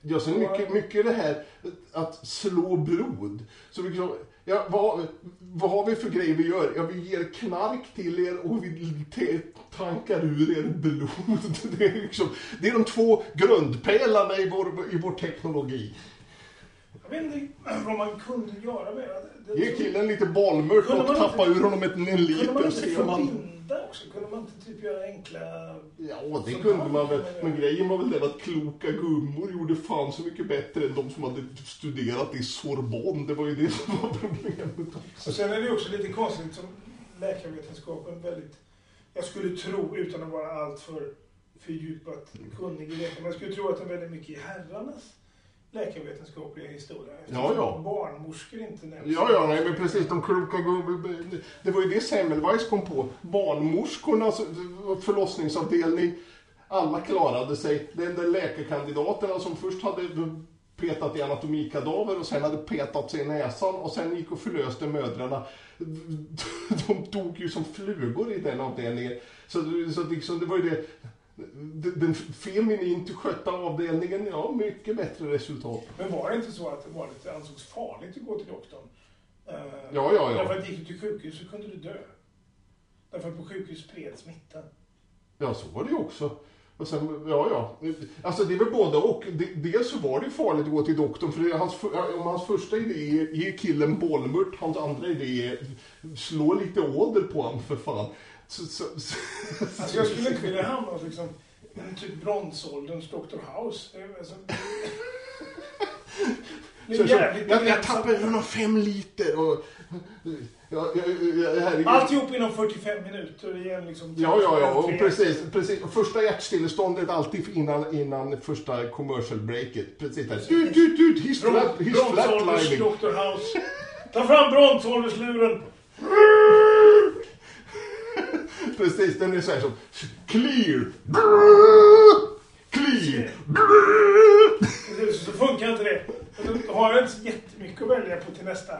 Ja, sen mycket, mycket det här att slå blod. Så liksom, ja, vad, vad har vi för grejer vi gör? Ja, vi ger knark till er och vi tankar ur er blod. Det är, liksom, det är de två grundpelarna i vår, i vår teknologi. Jag vet inte vad man kunde göra med det. Ge killen lite bollmört Kunde och tappa inte- ur honom en, en Kunde man liter inte ser förbinda också? Kunde man inte typ göra enkla... Ja, det kunde man väl. Men grejen var väl den att kloka gummor gjorde fan så mycket bättre än de som hade studerat i Sorbonne. Det var ju det som var problemet. Och sen är det också lite konstigt som läkarvetenskapen väldigt... Jag skulle tro, utan att vara alltför fördjupat kunnig i det, men jag skulle tro att är väldigt mycket i herrarnas läkarvetenskapliga historia. Ja, ja. Barnmorskor inte nämns. Ja, ja, nej, men precis. De kloka. Det var ju det Semmelweis kom på. Barnmorskornas förlossningsavdelning. Alla klarade sig. Den där läkarkandidaterna som först hade petat i anatomikadaver och sen hade petat sig i näsan och sen gick och förlöste mödrarna. De dog ju som flugor i den avdelningen. Så, så liksom, det var ju det. Den feminint skötta avdelningen, ja, mycket bättre resultat. Men var det inte så att det var lite ansågs farligt att gå till doktorn? Eh, Ja, ja, ja. Därför att gick du till sjukhus så kunde du dö. Därför att på sjukhus spreds smittan. Ja, så var det ju också. Och sen, ja, ja. Alltså det är väl både och. De- Dels så var det farligt att gå till doktorn. För hans, om hans första idé är killen bollmört, hans andra idé är slå lite åder på honom för fan. Så, så, så, Alltså jag skulle vilja hamna hos liksom, en typ bronsålderns Dr. House. Alltså, så, så, jag, jag tappar ur fem liter och... Ja, ja, ja. Alltihop inom 45 minuter igen liksom. Ja, ja, ja, och precis, precis. Första hjärtstilleståndet alltid innan, innan första commercial breaket. Precis där. Du, du, du, Bron- flat, Bronsålders flatlining. Dr. House. Ta fram bronsåldersluren. Precis, den är så här som clear. Clear. Så, så funkar inte det. Då har jag inte så jättemycket att välja på till nästa.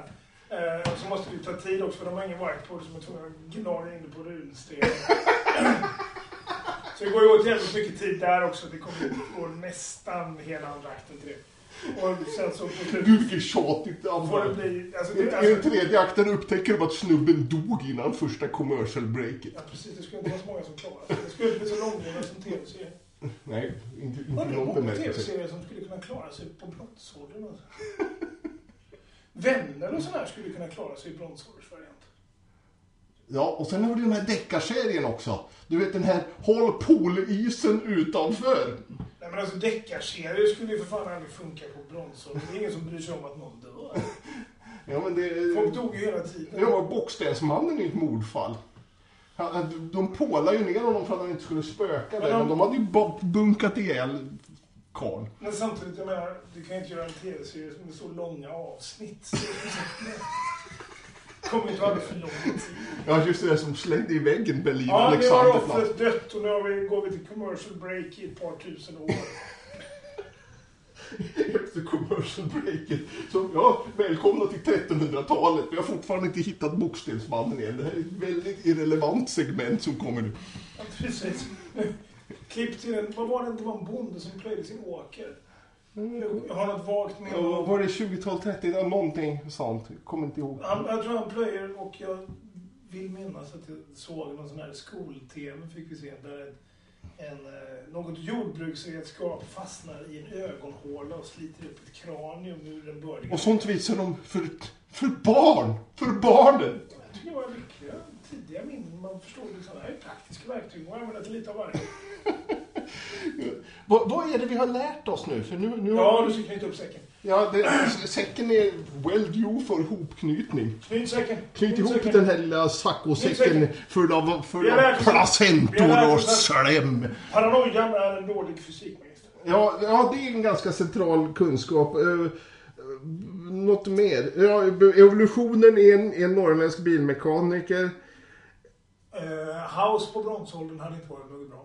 Eh, så måste det ta tid också för de har ingen whiteboard som är tvungna att gnaga in det på runsten. så det går ju åt jävligt mycket tid där också. Det kommer gå nästan hela andra akten till det. Och sen så slutet Gud vilket tjatigt. det bli... Alltså, I det, den alltså, tredje akten upptäcker de att snubben dog innan första commercial breaket. ja, precis. Det skulle inte vara så många som klarar sig. Det skulle inte bli så långlivad som tv-serie. Nej, inte, inte det någon bemärkelse. tv-serier som skulle kunna klara sig på bronsåldern? Alltså. Vänner och sådär skulle kunna klara sig i bronsåldersvariant. Ja, och sen har du den här deckarserien också. Du vet den här Håll poolisen utanför. Men alltså deckarserier skulle ju för fan aldrig funka på bronsåldern. Det är ingen som bryr sig om att någon dör. Ja, men det... Folk dog ju hela tiden. Ja, Bockstensmannen är ett mordfall. De pålade ju ner honom för att han inte skulle spöka där, Men men de- de hade ju bunkat ihjäl karln. Men samtidigt, jag menar, du kan ju inte göra en tv-serie med så långa avsnitt. Kommer inte vara för lång tid. Ja, just det som slängde i väggen Berlin Ja, nu har offret dött och nu har vi, går vi till commercial break i ett par tusen år. Efter commercial breaket. Så ja, välkomna till 1300-talet. Vi har fortfarande inte hittat Bockstensmannen än. Det här är ett väldigt irrelevant segment som kommer nu. Ja, precis. Klipp till en, vad var det, det var en bonde som plöjde sin åker. Jag har något vagt minne Ja, var det 20-tal, 30 tal någonting sånt? Kommer inte ihåg. Han, jag tror han plöjer och jag vill minnas att jag såg någon sån här skol-tv fick vi se där en, en, eh, något jordbruksredskap fastnar i en ögonhåla och sliter upp ett kranium ur den bördiga. Och sånt visar de för, för barn! För barnen! Jag tycker det var lyckliga tidiga minnen. Man förstod liksom, det här är praktiska verktyg. Man använder lite av varje. Vad, vad är det vi har lärt oss nu? För nu, nu Ja, du ska knyta upp säcken. ja det, säcken är well due för hopknytning. Knyt säcken. Knyt ihop säcken. den här lilla saccosäcken full av, full av placentor och slem. Paranoian är en dålig fysikminister. Ja, ja, det är en ganska central kunskap. Uh, något mer? Ja, evolutionen är en, en norrländsk bilmekaniker. Uh, House på bronsåldern hade inte varit något bra.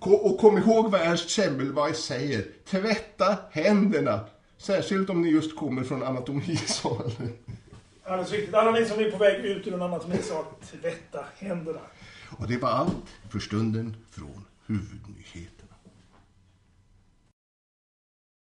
Och kom ihåg vad Ernst Semmelweis säger. Tvätta händerna. Särskilt om ni just kommer från anatomisalen. Alldeles riktigt. Alla ni som är på väg ut ur en anatomisal, tvätta händerna. Och det var allt för stunden från huvudnyheter.